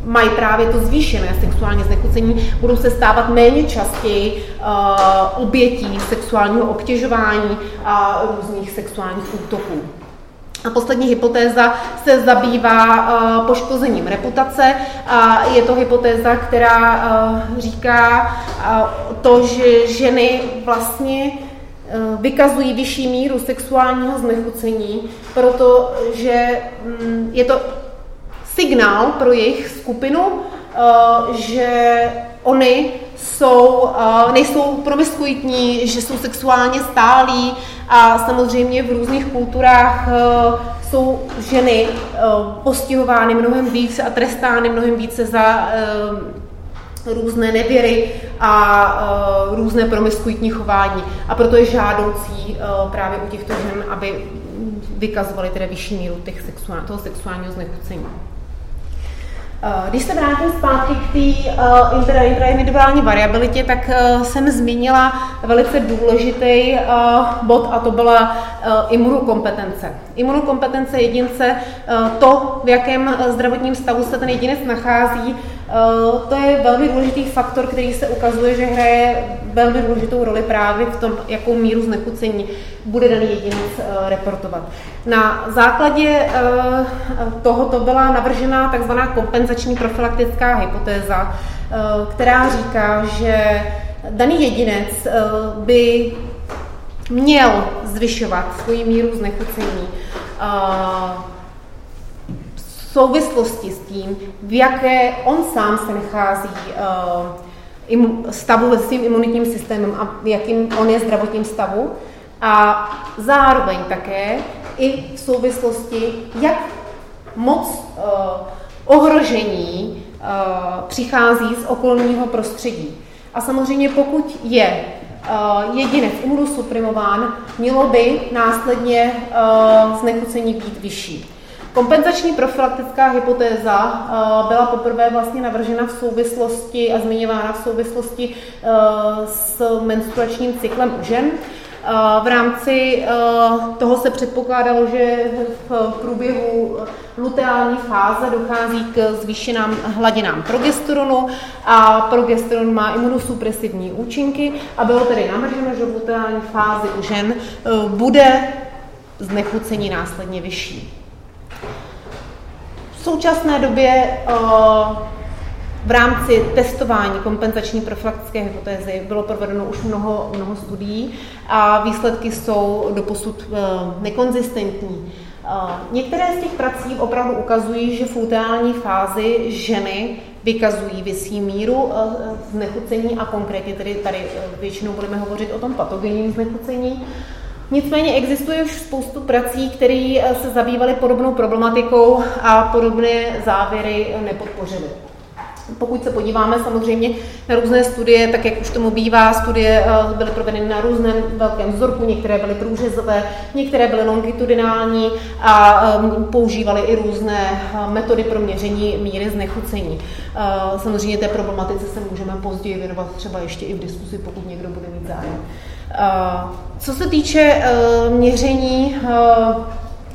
mají právě to zvýšené sexuální znechucení, budou se stávat méně častěji uh, obětí sexuálního obtěžování a různých sexuálních útoků. A poslední hypotéza se zabývá uh, poškozením reputace. A je to hypotéza, která říká to, že ženy vlastně vykazují vyšší míru sexuálního znechucení, protože mm, je to signál pro jejich skupinu, eh, že oni jsou, eh, nejsou promiskuitní, že jsou sexuálně stálí a samozřejmě v různých kulturách eh, jsou ženy postihovány mnohem více a trestány mnohem více za různé nevěry a různé promiskuitní chování. A proto je žádoucí právě u těchto žen, aby vykazovali tedy vyšší míru těch sexuál, toho sexuálního znechucení. Eh, když se vrátím zpátky k té uh, intraindividuální variabilitě, tak uh, jsem zmínila velice důležitý uh, bod a to byla uh, imunokompetence. Imunokompetence jedince, uh, to, v jakém zdravotním stavu se ten jedinec nachází, uh, to je velmi důležitý faktor, který se ukazuje, že hraje velmi důležitou roli právě v tom, jakou míru znechucení bude daný jedinec uh, reportovat. Na základě uh, tohoto byla navržena takzvaná kompenzační profilaktická hypotéza, která říká, že daný jedinec by měl zvyšovat svoji míru znechucení souvislosti s tím, v jaké on sám se nachází stavu ve svým imunitním systémem a v jakým on je zdravotním stavu. A zároveň také i v souvislosti, jak moc uh, ohrožení uh, přichází z okolního prostředí. A samozřejmě pokud je jedinec imunosuprimován, mělo by následně znechucení být vyšší. Kompenzační profilaktická hypotéza uh, byla poprvé vlastně navržena v souvislosti a zmiňována v souvislosti uh, s menstruačním cyklem u žen. V rámci toho se předpokládalo, že v průběhu luteální fáze dochází k zvýšeným hladinám progesteronu a progesteron má imunosupresivní účinky a bylo tedy navrženo, že v luteální fázi u žen bude znechucení následně vyšší. V současné době v rámci testování kompenzační profilaktické hypotézy bylo provedeno už mnoho, mnoho studií a výsledky jsou doposud eh, nekonzistentní. Eh, některé z těch prací opravdu ukazují, že v uteální fázi ženy vykazují vysší míru eh, znechucení a konkrétně tedy tady většinou budeme hovořit o tom patogenním znechucení. Nicméně existuje už spoustu prací, které se zabývaly podobnou problematikou a podobné závěry nepodpořily. Pokud se podíváme samozřejmě na různé studie, tak jak už tomu bývá, studie eh, byly provedeny na různém velkém vzorku, některé byly průřezové, některé byly longitudinální a ehm, používaly i různé eh, metody pro měření míry znechucení. Eh, samozřejmě té problematice se můžeme později věnovat třeba ještě i v diskusi, pokud někdo bude mít zájem. Co se týče měření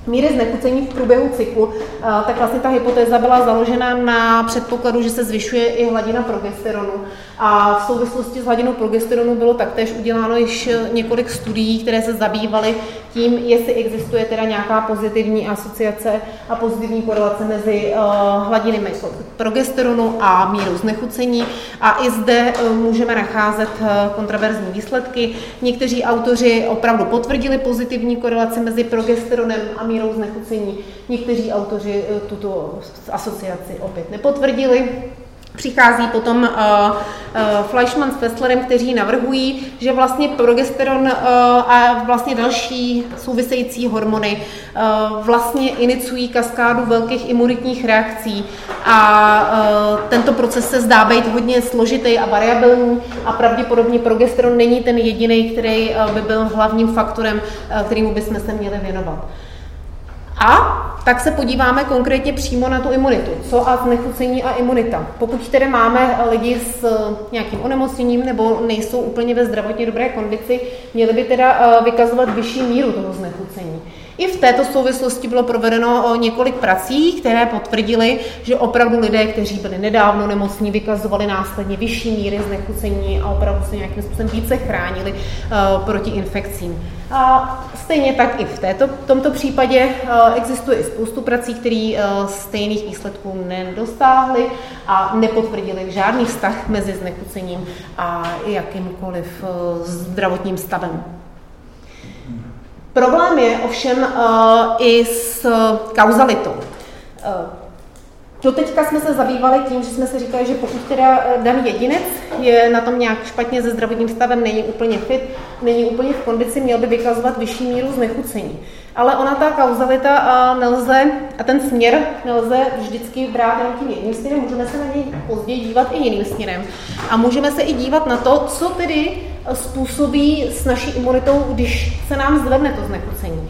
míry znechucení v průběhu cyklu, eh, tak vlastně ta hypotéza byla založena na předpokladu, že se zvyšuje i hladina progesteronu. A v souvislosti s hladinou progesteronu bylo taktéž uděláno již několik studií, které se zabývaly tím, jestli existuje teda nějaká pozitivní asociace a pozitivní korelace mezi uh, hladinami progesteronu a mírou znechucení. A i zde uh, můžeme nacházet uh, kontraverzní výsledky. Někteří autoři opravdu potvrdili pozitivní korelaci mezi progesteronem a mírou znechucení. Někteří autoři tuto asociaci opět nepotvrdili. Přichází potom uh, uh, Fleischmann s Fesslerem, kteří navrhují, že vlastně progesteron uh, a vlastně další související hormony uh, vlastně iniciují kaskádu velkých imunitních reakcí a uh, tento proces se zdá být hodně složitý a variabilní a pravděpodobně progesteron není ten jediný, který uh, by byl hlavním faktorem, uh, kterýmu bychom se měli věnovat. A tak se podíváme konkrétně přímo na tu imunitu. Co a znechucení a imunita. Pokud tedy máme lidi s eh, nějakým onemocněním nebo nejsou úplně ve zdravotně dobré kondici, měli by teda eh, vykazovat vyšší míru toho znechucení. I v této souvislosti bylo provedeno několik prací, které potvrdily, že opravdu lidé, kteří byli nedávno nemocní, vykazovali následně vyšší míry znechucení a opravdu se nějakým způsobem více chránili uh, proti infekcím. A stejně tak i v této, tomto případě uh, existuje i spoustu prací, které stejných výsledků nedostáhly a nepotvrdili žádný vztah mezi znechucením a jakýmkoliv zdravotním stavem. Problém je ovšem uh, i s kauzalitou. Uh, Doteďka jsme se zabývali tím, že jsme se říkali, že pokud teda eh, daný jedinec je na tom nějak špatně se zdravotním stavem, není úplně fit, není úplně v kondici, měl by vykazovat vyšší míru znechucení. Ale ona ta kauzalita nelze, a ten směr nelze vždycky brát jenom tím jedním směrem, můžeme se na něj později dívat i jiným směrem. A můžeme se i dívat na to, co tedy způsobí s naší imunitou, když se nám zvedne to znechucení.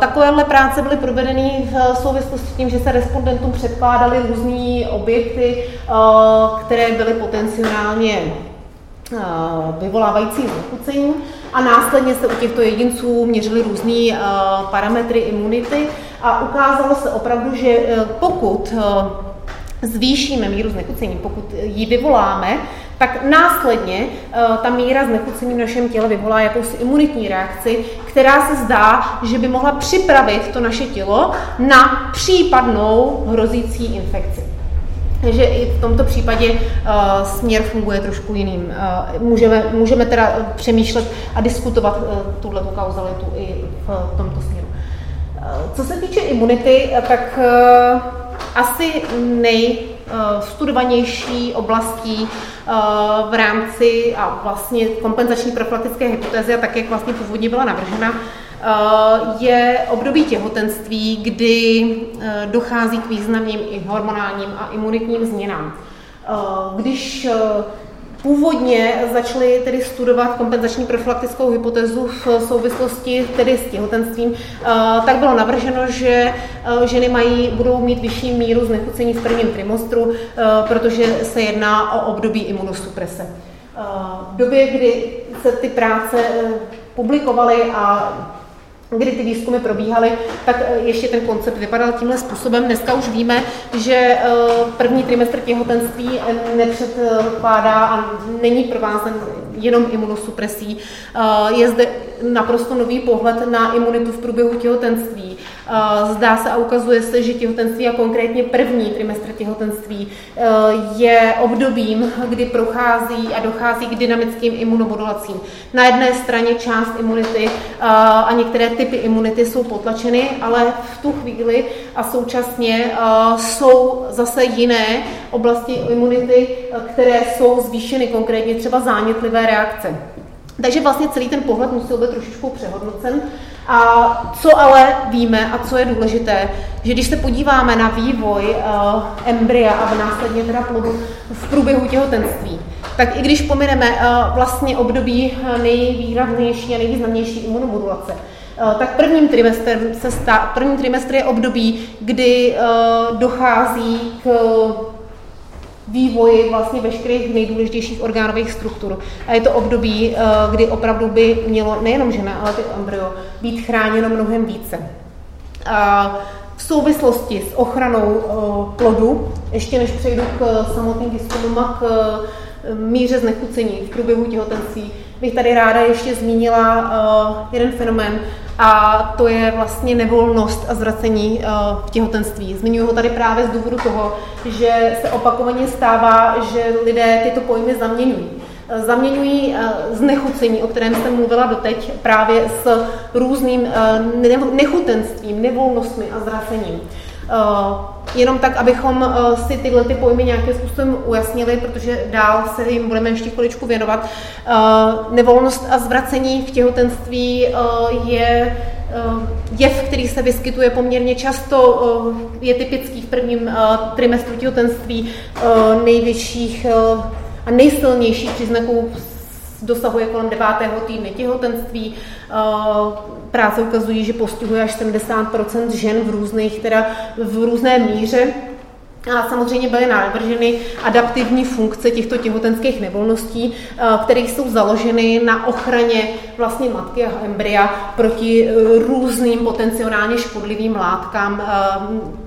Takovéhle práce byly provedeny v souvislosti s tím, že se respondentům předkládaly různé objekty, které byly potenciálně vyvolávající znechucení a následně se u těchto jedinců měřily různé parametry imunity a ukázalo se opravdu, že pokud zvýšíme míru znechucení, pokud ji vyvoláme, tak následně uh, ta míra znechucení v našem těle vyvolá jakousi imunitní reakci, která se zdá, že by mohla připravit to naše tělo na případnou hrozící infekci. Takže i v tomto případě uh, směr funguje trošku jiným. Uh, můžeme, můžeme teda přemýšlet a diskutovat uh, tuhle kauzalitu i v tomto směru. Uh, co se týče imunity, tak uh, asi nejstudovanější oblastí eh, v rámci a vlastně kompenzační profilaktické hypotézy, a tak, jak vlastně původně byla navržena, eh, je období těhotenství, kdy eh, dochází k významným i hormonálním a imunitním změnám. Když Původně začali tedy studovat kompenzační profilaktickou hypotézu v souvislosti tedy s těhotenstvím, eh, tak bylo navrženo, že eh, ženy mají, budou mít vyšší míru znechucení v prvním trimestru, eh, protože se jedná o období imunosuprese. V době, kdy se ty práce publikovaly a kdy ty výzkumy probíhaly, tak eh, ještě ten koncept vypadal tímhle způsobem. Dneska už víme, že eh, první trimestr těhotenství eh, nepředkládá a není provázen jenom imunosupresí. Je zde naprosto nový pohled na imunitu v průběhu těhotenství. Zdá se a ukazuje se, že těhotenství a konkrétně první trimestr těhotenství je obdobím, kdy prochází a dochází k dynamickým imunomodulacím. Na jedné straně část imunity a některé typy imunity jsou potlačeny, ale v tu chvíli a současně jsou zase jiné oblasti imunity, které jsou zvýšeny, konkrétně třeba zánětlivé reakce. Takže vlastně celý ten pohled musí být trošičku přehodnocen. A co ale víme a co je důležité, že když se podíváme na vývoj uh, embrya a následně teda plodu v průběhu těhotenství, tak i když pomineme uh, vlastně období nejvýraznější a nejvýznamnější imunomodulace, tak prvním trimestrem se stá, první trimestr je období, kdy uh, dochází k vývoji vlastně veškerých nejdůležitějších orgánových struktur. A je to období, eh, kdy opravdu by mělo nejenom žena, ale ty embryo být chráněno mnohem více. A v souvislosti s ochranou eh, plodu, ještě než přejdu k samotným výzkumům a k eh, míře znechucení v průběhu těhotenství, bych tady ráda ještě zmínila jeden fenomén, a to je vlastně nevolnost a zvracení eh, v těhotenství. Zmiňuji ho tady právě z důvodu toho, že se opakovaně stává, že lidé tyto pojmy zaměňují. Eh, zaměňují eh, znechucení, o kterém jsem mluvila doteď, právě s různým nechutenstvím, nevolnostmi a zracením. Jenom tak, abychom si tyhle ty pojmy nějakým způsobem ujasnili, protože dál se jim budeme ještě chviličku věnovat. Nevolnost a zvracení v těhotenství je jev, který se vyskytuje poměrně často, je typický v prvním trimestru těhotenství nejvyšších a nejsilnějších příznaků dosahuje kolem devátého týdne těhotenství. Práce ukazují, že postihuje až 70% žen v různých, teda v různé míře. A samozřejmě byly navrženy adaptivní funkce těchto těhotenských nevolností, které jsou založeny na ochraně vlastně matky a embrya proti e, různým potenciálně škodlivým látkám,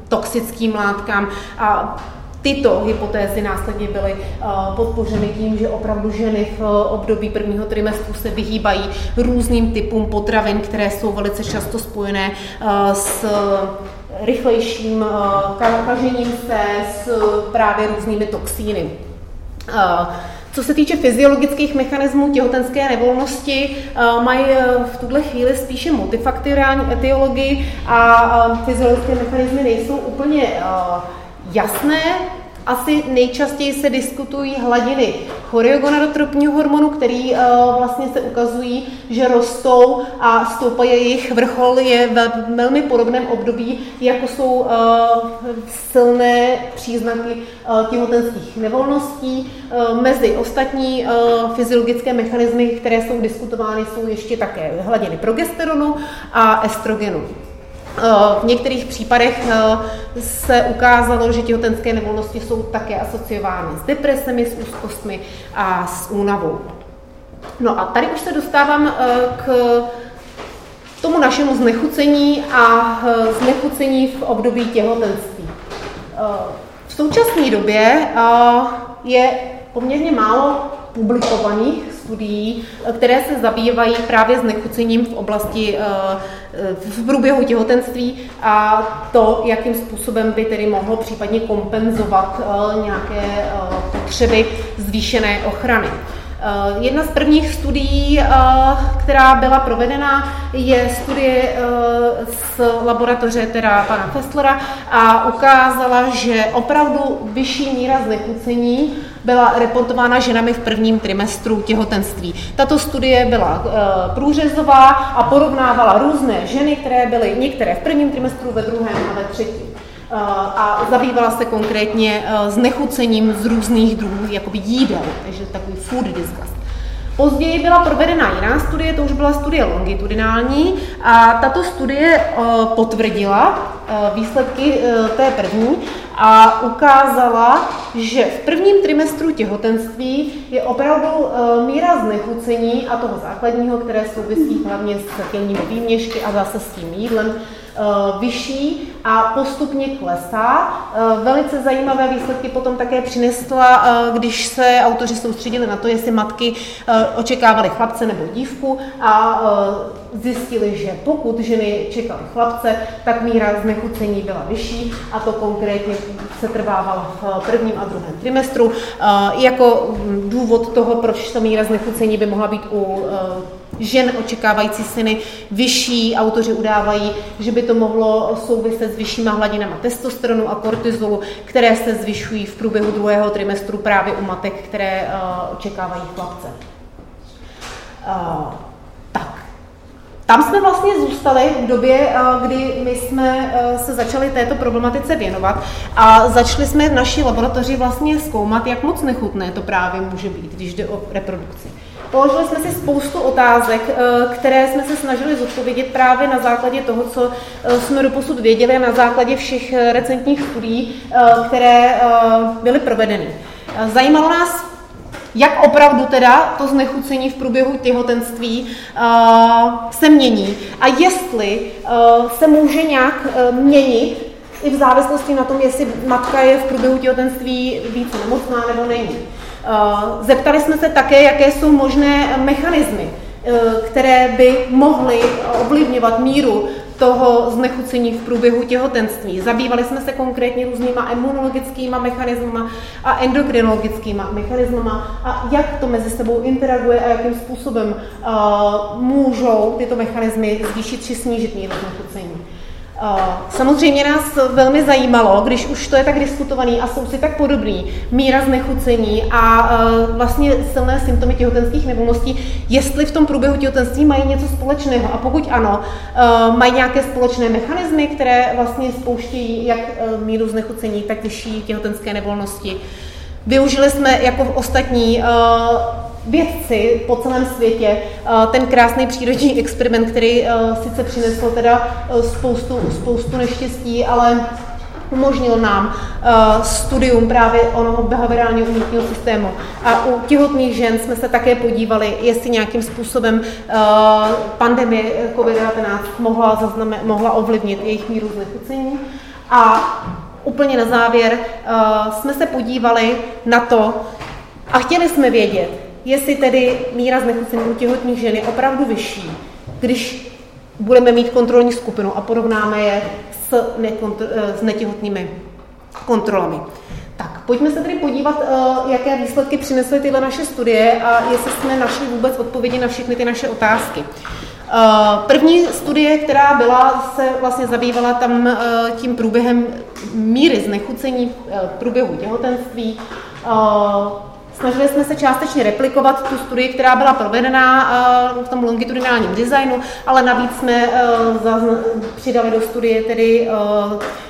toxickým látkám a Tyto hypotézy následně byly uh, podpořeny tím, že opravdu ženy v uh, období prvního trimestru se vyhýbají různým typům potravin, které jsou velice často spojené uh, s rychlejším kažením se, s právě různými toxíny. Co se týče fyziologických mechanismů těhotenské nevolnosti, mají v tuhle chvíli spíše multifaktoriální etiologii a fyziologické mechanismy nejsou úplně jasné. asi nejčastěji se diskutují hladiny choreogonadotropního hormonu, který uh, vlastně se ukazují, že rostou a stoupají jejich vrchol je ve velmi podobném období, jako jsou uh, silné příznaky uh, těhotenských nevolností. Mezi ostatní fyziologické mechanismy, které jsou diskutovány, jsou ještě také hladiny progesteronu a estrogenu. V některých případech se ukázalo, že těhotenské nevolnosti jsou také asociovány s depresemi, s úzkostmi a s únavou. No a tady už se dostávám k tomu našemu znechucení a znechucení v období těhotenství. V současné době je poměrně málo publikovaných studií, které se zabývají právě znechucením v oblasti eh, v průběhu těhotenství a to, jakým způsobem by tedy mohlo případně kompenzovat eh, nějaké eh, potřeby zvýšené ochrany. Eh, jedna z prvních studií, eh, která byla provedena, je studie eh, z laboratoře teda pana Fesslera a ukázala, že opravdu vyšší míra znechucení byla reportována ženami v prvním trimestru těhotenství. Tato studie byla průřezová a porovnávala různé ženy, které byly některé v prvním trimestru, ve druhém a ve třetím. Eh, a zabývala se konkrétně eh, znechucením z různých druhů jakoby jídel, takže takový food disgust. Později byla provedena jiná studie, to už byla studie longitudinální a tato studie eh, potvrdila výsledky té první a ukázala, že v prvním trimestru těhotenství je opravdu míra znechucení a toho základního, které souvisí hlavně s tělními výměšky a zase s tím jídlem, vyšší a postupně klesá. Eh, velice zajímavé výsledky potom také přinesla, eh, když se autoři soustředili na to, jestli matky očekávaly chlapce nebo dívku a zjistili, že pokud ženy čekaly chlapce, tak míra znechucení byla vyšší a to konkrétně se trvávalo v prvním a druhém trimestru. Jako důvod toho, proč ta míra znechucení by mohla být u žen očekávající syny vyšší. Autoři udávají, že by to mohlo souviset s vyššíma hladinama testosteronu a kortizolu, které se zvyšují v průběhu druhého trimestru právě u matek, které uh, očekávají chlapce. Uh, tak. Tam jsme vlastně zůstali v době, kdy my jsme se začali této problematice věnovat a začali jsme v naší laboratoři vlastně zkoumat, jak moc nechutné to právě může být, když jde o reprodukci. Položili jsme si spoustu otázek, eh, které jsme se snažili zodpovědět právě na základě toho, co eh, jsme doposud věděli na základě všech eh, recentních studií, které byly provedeny. Zajímalo nás, jak opravdu teda to znechucení v průběhu těhotenství se mění a jestli se může nějak měnit i v závislosti na tom, jestli matka je v průběhu těhotenství více nemocná nebo není. Eh, zeptali jsme se také, jaké jsou možné mechanismy, eh, které by mohly ovlivňovat míru toho znechucení v průběhu těhotenství. Zabývali jsme se konkrétně různýma imunologickými mechanismy a endokrinologickými mechanismy a jak to mezi sebou interaguje a jakým způsobem uh, můžou tyto mechanismy zvýšit či snížit míru znechucení. Samozřejmě nás velmi zajímalo, když už to je tak diskutovaný a jsou si tak podobný, míra znechucení a vlastně silné symptomy těhotenských nevolností, jestli v tom průběhu těhotenství mají něco společného. A pokud ano, mají nějaké společné mechanismy, které vlastně spouštějí jak míru znechucení, tak vyšší těhotenské nevolnosti. Využili jsme jako v ostatní vědci po celém světě eh, ten krásný přírodní [laughs] experiment, který eh, sice přinesl teda eh, spoustu, spoustu neštěstí, ale umožnil nám studium právě onoho behaviorálního imunitního systému. A u těhotných žen jsme se také podívali, jestli nějakým způsobem pandemie COVID-19 mohla, mohla ovlivnit jejich míru znechucení. A úplně na závěr jsme se podívali na to, a chtěli jsme vědět, jestli tedy míra znechucení u těhotných žen je opravdu vyšší, když budeme mít kontrolní skupinu a porovnáme je s, s netěhotnými kontrolami. Tak, pojďme se tedy podívat, eh, jaké výsledky přinesly tyhle naše studie a jestli jsme našli vůbec odpovědi na všechny ty naše otázky. Eh, První studie, která byla, se vlastně zabývala tam tím průběhem míry znechucení v průběhu těhotenství, Snažili jsme se částečně replikovat tu studii, která byla provedena v tom longitudinálním designu, ale navíc jsme přidali do studie tedy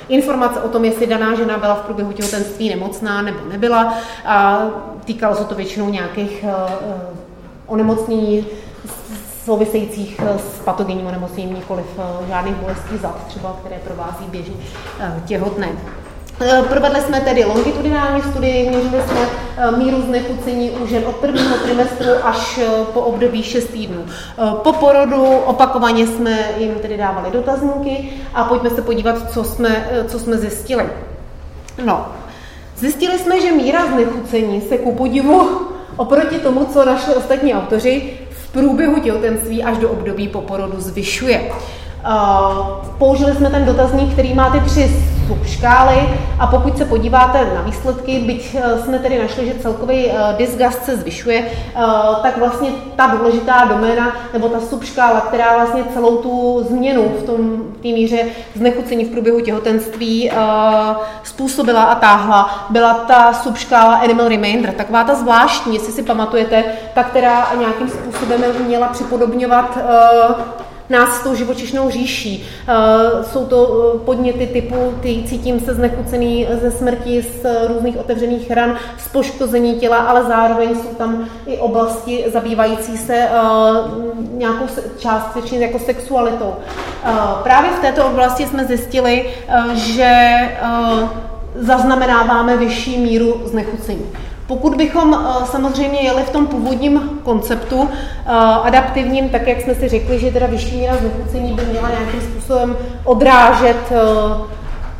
informace o tom, jestli daná žena byla v průběhu těhotenství nemocná nebo nebyla. A týkalo se to většinou nějakých onemocnění souvisejících s patogenním onemocněním, nikoliv žádných bolestí zad, třeba, které provází běžně těhotné. Eh, provedli jsme tedy longitudinální studii, měřili jsme eh, míru znechucení u žen od prvního trimestru až eh, po období 6 týdnů. Po porodu opakovaně jsme jim tedy dávali dotazníky a pojďme se podívat, co jsme, co jsme zjistili. No, zjistili jsme, že míra znechucení se ku podivu oproti tomu, co našli ostatní autoři, v průběhu těhotenství až do období po porodu zvyšuje. Použili jsme ten dotazník, který má ty tři subškály. A pokud se podíváte na výsledky, byť eh, jsme tedy našli, že celkový eh, disgust se zvyšuje, eh, tak vlastně ta důležitá doména nebo ta subškála, která vlastně celou tu změnu v tom v té míře znechucení v průběhu těhotenství způsobila a táhla, byla ta subškála Animal Remainder, taková ta zvláštní, jestli si pamatujete, ta, která nějakým způsobem měla připodobňovat nás s tou živočišnou říší. Eh, jsou to eh, podněty typu, ty cítím se znechucený ze smrti, z různých otevřených ran, z poškození těla, ale zároveň jsou tam i oblasti zabývající se eh, nějakou částečně jako sexualitou. Právě v této oblasti jsme zjistili, že zaznamenáváme vyšší míru znechucení. Pokud bychom eh, samozřejmě jeli v tom původním konceptu eh, adaptivním, tak jak jsme si řekli, že teda vyšší míra znechucení by měla nějakým způsobem odrážet eh,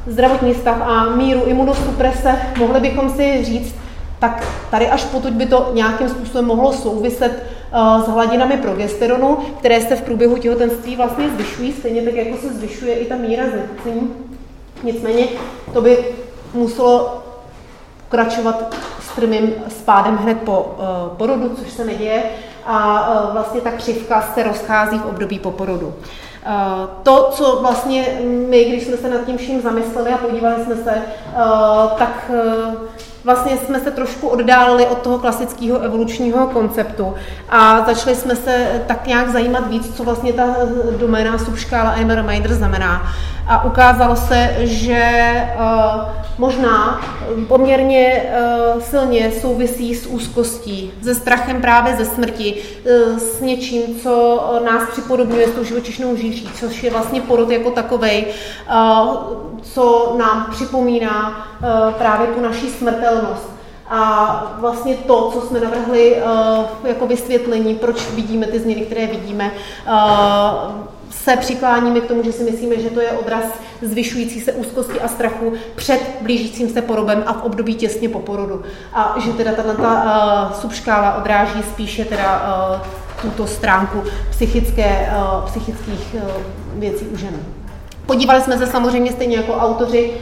zdravotní stav a míru imunosuprese, mohli bychom si říct, tak tady až potud by to nějakým způsobem mohlo souviset s hladinami progesteronu, které se v průběhu těhotenství vlastně zvyšují, stejně tak jako se zvyšuje i ta míra znechucení. Nicméně to by muselo pokračovat strmým spádem hned po uh, porodu, což se neděje, a uh, vlastně ta křivka se rozchází v období po porodu. Uh, to, co vlastně my, když jsme se nad tím vším zamysleli a podívali jsme se, tak vlastně jsme se trošku oddálili od toho klasického evolučního konceptu a začali jsme se tak nějak zajímat víc, co vlastně ta doména subškála Eimer Reminder znamená. A ukázalo se, že uh, možná poměrně uh, silně souvisí s úzkostí, se strachem právě ze smrti, s něčím, co nás připodobňuje s tou živočišnou říší, což je vlastně porod jako takovej, co nám připomíná právě tu naší smrtelnost. A vlastně to, co jsme navrhli uh, jako vysvětlení, proč vidíme ty změny, které vidíme, uh, se přikláníme k tomu, že si myslíme, že to je odraz zvyšující se úzkosti a strachu před blížícím se porobem a v období těsně po porodu. A že teda tato uh, subškála odráží spíše teda uh, tuto stránku psychické, uh, psychických uh, věcí u žen. Podívali jsme se samozřejmě stejně jako autoři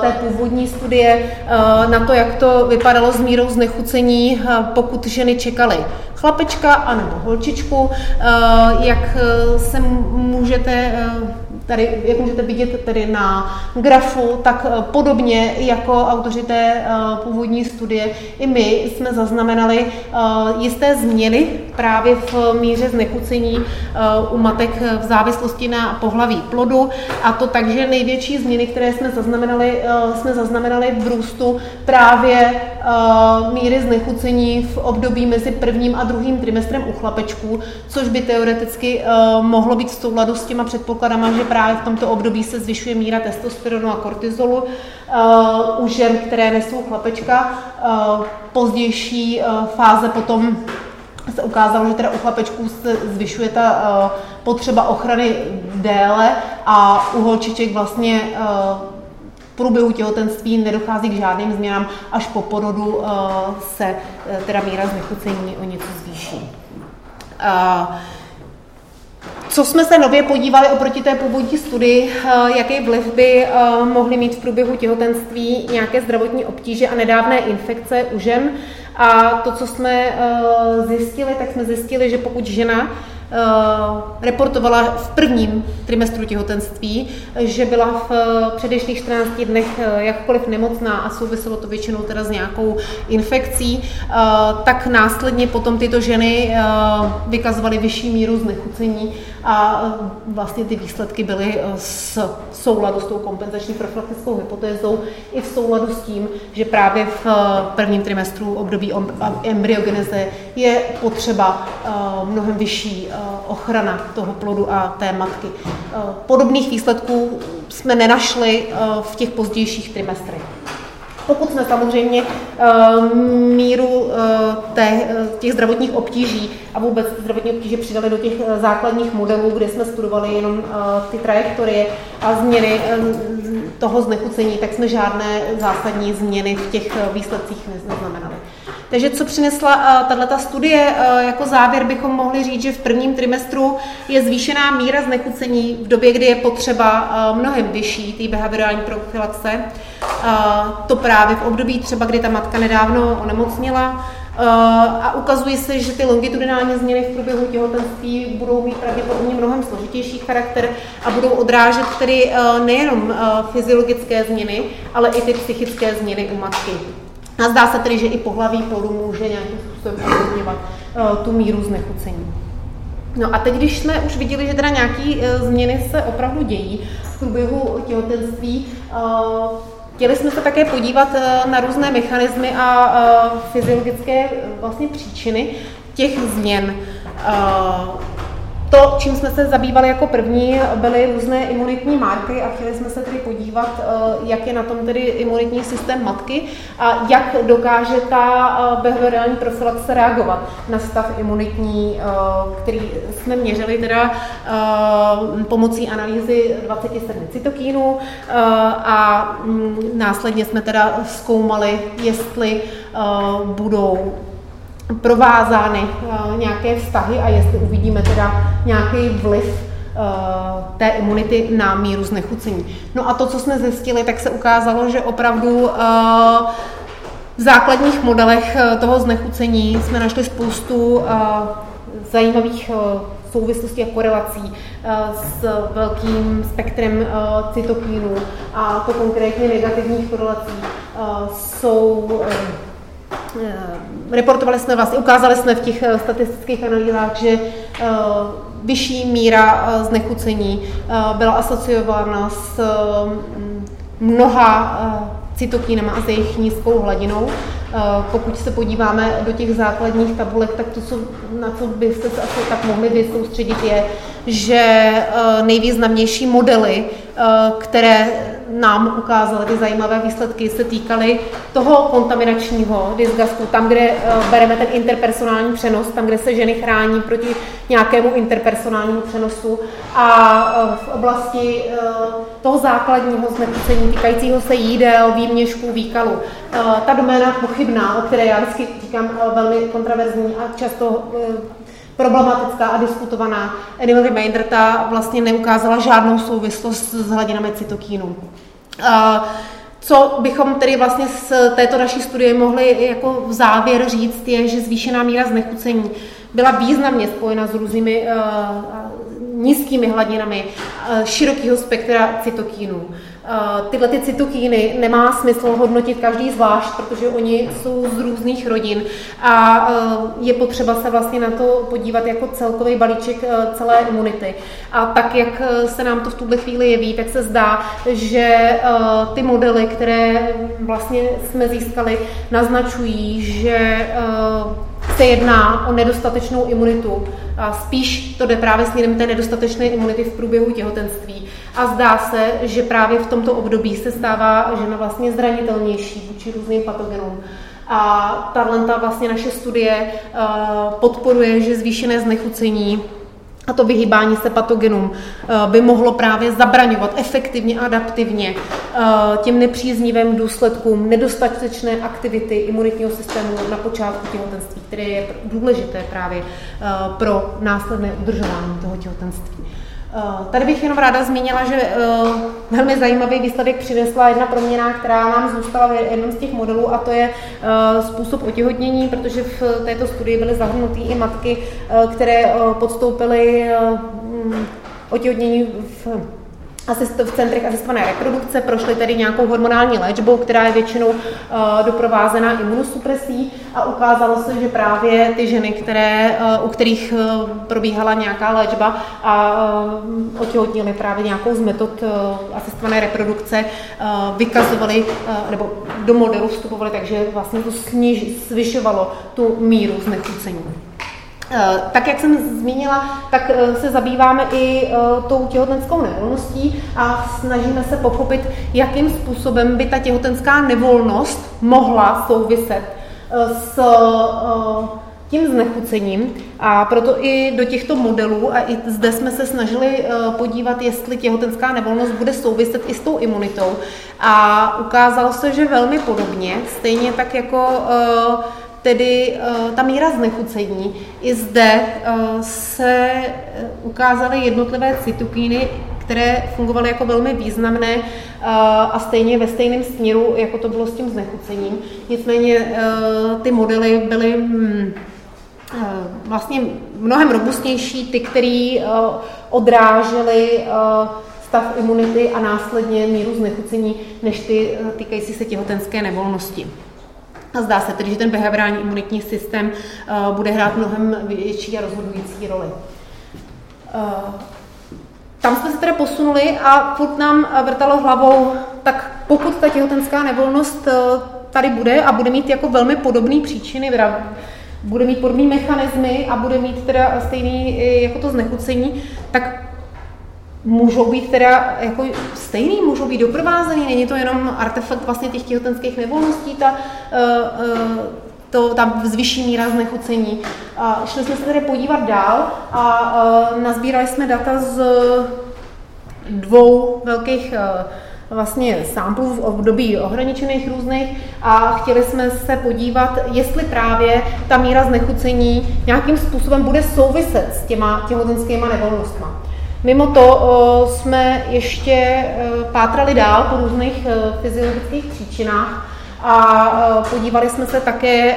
té původní studie uh, na to, jak to vypadalo s mírou znechucení, uh, pokud ženy čekaly chlapečka anebo holčičku, jak se můžete tady, jak můžete vidět tady na grafu, tak eh, podobně jako autoři té eh, původní studie, i my jsme zaznamenali eh, jisté změny právě v míře znechucení u matek v závislosti na pohlaví plodu. A to tak, že největší změny, které jsme zaznamenali, jsme zaznamenali v růstu právě míry znechucení v období mezi prvním a druhým trimestrem u chlapečků, což by teoreticky mohlo být v souladu s těma předpokladama, že právě v tomto období se zvyšuje míra testosteronu a kortizolu uh, u žen, které nesou chlapečka. Pozdější fáze potom se ukázalo, že teda u chlapečků se zvyšuje ta potřeba ochrany déle a u holčiček vlastně průběhu těhotenství nedochází k žádným změnám, až po porodu uh, se uh, teda míra znechucení o něco zvýší. Uh, co jsme se nově podívali oproti té původní studii, eh, jaký vliv by eh, mohly mít v průběhu těhotenství nějaké zdravotní obtíže a nedávné infekce u žen. A to, co jsme eh, zjistili, tak jsme zjistili, že pokud žena reportovala v prvním trimestru těhotenství, že byla v předešlých 14 dnech jakkoliv nemocná a souviselo to většinou teda s nějakou infekcí, tak následně potom tyto ženy vykazovaly vyšší míru znechucení a vlastně ty výsledky byly s souladu s tou kompenzační profilaktickou hypotézou i v souladu s tím, že právě v prvním trimestru období embryogeneze je potřeba mnohem vyšší ochrana toho plodu a té matky. Podobných výsledků jsme nenašli v těch pozdějších trimestrech. Pokud jsme samozřejmě míru těch zdravotních obtíží a vůbec zdravotní obtíže přidali do těch základních modelů, kde jsme studovali jenom ty trajektorie a změny toho znechucení, tak jsme žádné zásadní změny v těch výsledcích neznamenali. Takže co přinesla uh, tato studie? Uh, jako závěr bychom mohli říct, že v prvním trimestru je zvýšená míra znechucení v době, kdy je potřeba uh, mnohem vyšší té behaviorální profilaxe. To právě v období třeba, kdy ta matka nedávno onemocnila, a ukazuje se, že ty longitudinální změny v průběhu těhotenství budou mít pravděpodobně mnohem složitější charakter a budou odrážet tedy nejenom fyziologické změny, ale i ty psychické změny u matky. A zdá se tedy, že i pohlaví plodu může nějakým způsobem ovlivňovat uh, tu míru znechucení. No a teď, když jsme už viděli, že teda nějaké uh, změny se opravdu dějí v průběhu těhotenství, uh, chtěli jsme se také podívat na různé mechanismy a fyziologické vlastně příčiny těch změn. To, čím jsme se zabývali jako první, byly různé imunitní marky a chtěli jsme se tedy podívat, eh, jak je na tom tedy imunitní systém matky a jak dokáže ta eh, behaviorální profilaxe reagovat na stav imunitní, eh, který jsme měřili teda pomocí analýzy 27 cytokínů a mm, následně jsme teda zkoumali, jestli budou provázány eh, nějaké vztahy a jestli uvidíme teda nějaký vliv eh, té imunity na míru znechucení. No a to, co jsme zjistili, tak se ukázalo, že opravdu eh, v základních modelech toho znechucení jsme našli spoustu zajímavých souvislostí a korelací s velkým spektrem cytokínů a to konkrétně negativních korelací jsou reportovali jsme vlastně, ukázali jsme v těch eh, statistických analýzách, že eh, vyšší míra znechucení byla asociována s mnoha cytokínama a s jejich nízkou hladinou. Pokud se podíváme do těch základních tabulek, tak to, co, na co byste se asi tak mohli vy soustředit, je, že nejvýznamnější modely, které nám ukázaly ty zajímavé výsledky, se týkaly toho kontaminačního disgastu, tam, kde eh, bereme ten interpersonální přenos, tam, kde se ženy chrání proti nějakému interpersonálnímu přenosu a eh, v oblasti eh, toho základního znechucení týkajícího se jídel, výměšků, výkalu. Ta doména pochybná, o které já vždycky říkám velmi kontraverzní a často problematická a diskutovaná. Anyway Remainder ta vlastně neukázala žádnou souvislost s hladinami cytokínů. Co bychom tedy vlastně z této naší studie mohli jako v závěr říct, je, že zvýšená míra znechucení byla významně spojena s různými uh, nízkými hladinami uh, širokého spektra cytokínů. Eh, tyhle ty cytokíny nemá smysl hodnotit každý zvlášť, protože oni jsou z různých rodin a eh, je potřeba se vlastně na to podívat jako celkový balíček eh, celé imunity. A tak, jak se nám to v tuhle chvíli jeví, tak se zdá, že ty modely, které vlastně jsme získali, naznačují, že se jedná o nedostatečnou imunitu. A spíš to jde právě směrem té nedostatečné imunity v průběhu těhotenství. A zdá se, že právě v tomto období se stává žena vlastně zranitelnější vůči různým patogenům. A tato vlastně naše studie eh, podporuje, že zvýšené znechucení a to vyhýbání se patogenům eh, by mohlo právě zabraňovat efektivně adaptivně eh, těm nepříznivým důsledkům nedostatečné aktivity imunitního systému na počátku těhotenství, které je důležité právě pro následné udržování toho těhotenství. Tady bych jenom ráda zmínila, že velmi zajímavý výsledek přinesla jedna proměna, která nám zůstala v jednom z těch modelů, a to je způsob otěhotnění, protože v této studii byly zahrnuty i matky, které podstoupily otěhotnění v v centrech asistované reprodukce, prošly tedy nějakou hormonální léčbou, která je většinou uh, doprovázená imunosupresí a ukázalo se, že právě ty ženy, které, uh, u kterých uh, probíhala nějaká léčba a uh, otěhotnily právě nějakou z metod uh, asistované reprodukce, uh, vykazovaly uh, nebo do modelu vstupovaly, takže vlastně to sniž, zvyšovalo tu míru znechucení. Eh, tak, jak jsem zmínila, tak eh, se zabýváme i eh, tou těhotenskou nevolností a snažíme se pochopit, jakým způsobem by ta těhotenská nevolnost mohla souviset s tím znechucením. A proto i do těchto modelů a i zde jsme se snažili podívat, jestli těhotenská nevolnost bude souviset i s tou imunitou. A ukázalo se, že velmi podobně, stejně tak jako tedy uh, ta míra znechucení. I zde uh, se ukázaly jednotlivé cytokíny, které fungovaly jako velmi významné a stejně ve stejném směru, jako to bylo s tím znechucením. Nicméně ty modely byly uh, vlastně mnohem robustnější, ty, které odrážely stav imunity a následně míru znechucení, než ty týkající se těhotenské nevolnosti. A zdá se tedy, že ten behaviorální imunitní systém uh, bude hrát mnohem větší a rozhodující roli. Uh, tam jsme se teda posunuli a furt nám vrtalo hlavou, tak pokud ta těhotenská nevolnost uh, tady bude a bude mít jako velmi podobné příčiny, bude mít podobné mechanismy a bude mít teda stejný jako to znechucení, tak můžou být teda jako stejný, můžou být doprovázený, není to jenom artefakt vlastně těch těhotenských nevolností, ta, uh, uh, to, ta zvyšší míra znechucení. A šli jsme se tedy podívat dál a uh, nazbírali jsme data z dvou velkých vlastně samplů v období ohraničených různých a chtěli jsme se podívat, jestli právě ta míra znechucení nějakým způsobem bude souviset s těma těhotenskými nevolnostma. Mimo to jsme ještě pátrali dál po různých fyziologických příčinách a podívali jsme se také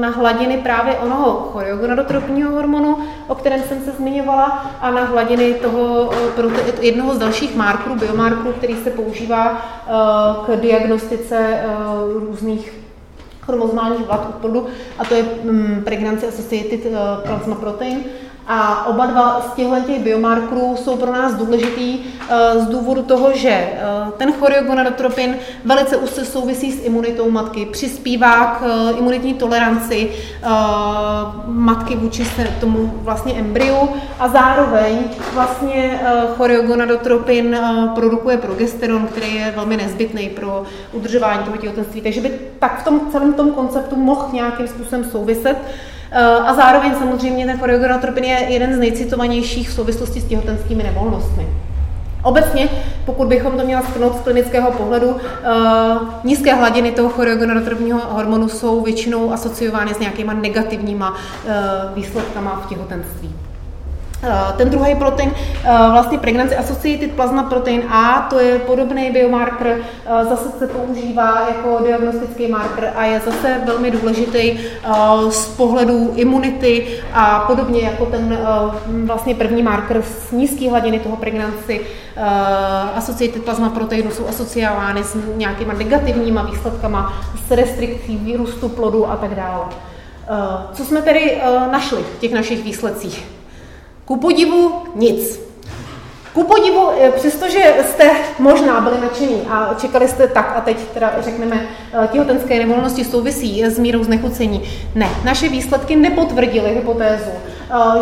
na hladiny právě onoho choreogonadotropního hormonu, o kterém jsem se zmiňovala, a na hladiny toho jednoho z dalších markerů, biomarkerů, který se používá k diagnostice různých chromozomálních vad plodu, a to je mm, pregnancy associated plasma protein. A oba dva z těchto těch biomarkerů jsou pro nás důležitý eh, z důvodu toho, že eh, ten choriogonadotropin velice úzce souvisí s imunitou matky, přispívá k eh, imunitní toleranci matky vůči tomu vlastně embryu a zároveň vlastně choriogonadotropin produkuje progesteron, který je velmi nezbytný pro udržování toho těhotenství. Takže by tak v tom celém tom konceptu mohl nějakým způsobem souviset. Eh, a zároveň samozřejmě ten choreogonotropin je jeden z nejcitovanějších v souvislosti s těhotenskými nevolnostmi. Obecně, pokud bychom to měla shrnout z klinického pohledu, uh, nízké hladiny toho choreogonadotropního hormonu jsou většinou asociovány s nějakýma negativníma uh, výsledkama v těhotenství. Eh, ten druhý protein, eh, vlastně pregnancy associated plasma protein A, to je podobný biomarker, eh, zase se používá jako diagnostický marker a je zase velmi důležitý z pohledu imunity a podobně jako ten vlastně první marker z nízké hladiny toho pregnancy associated plasma proteinu jsou asociovány s nějakýma negativníma výsledkama, s restrikcí výrůstu plodu a tak dále. Co jsme tedy našli v těch našich výsledcích? Ku podivu nic. Ku podivu, eh, přestože jste možná byli nadšení a čekali jste tak, a teď teda řekneme, eh, těhotenské nevolnosti souvisí s mírou znechucení. Ne, naše výsledky nepotvrdily hypotézu,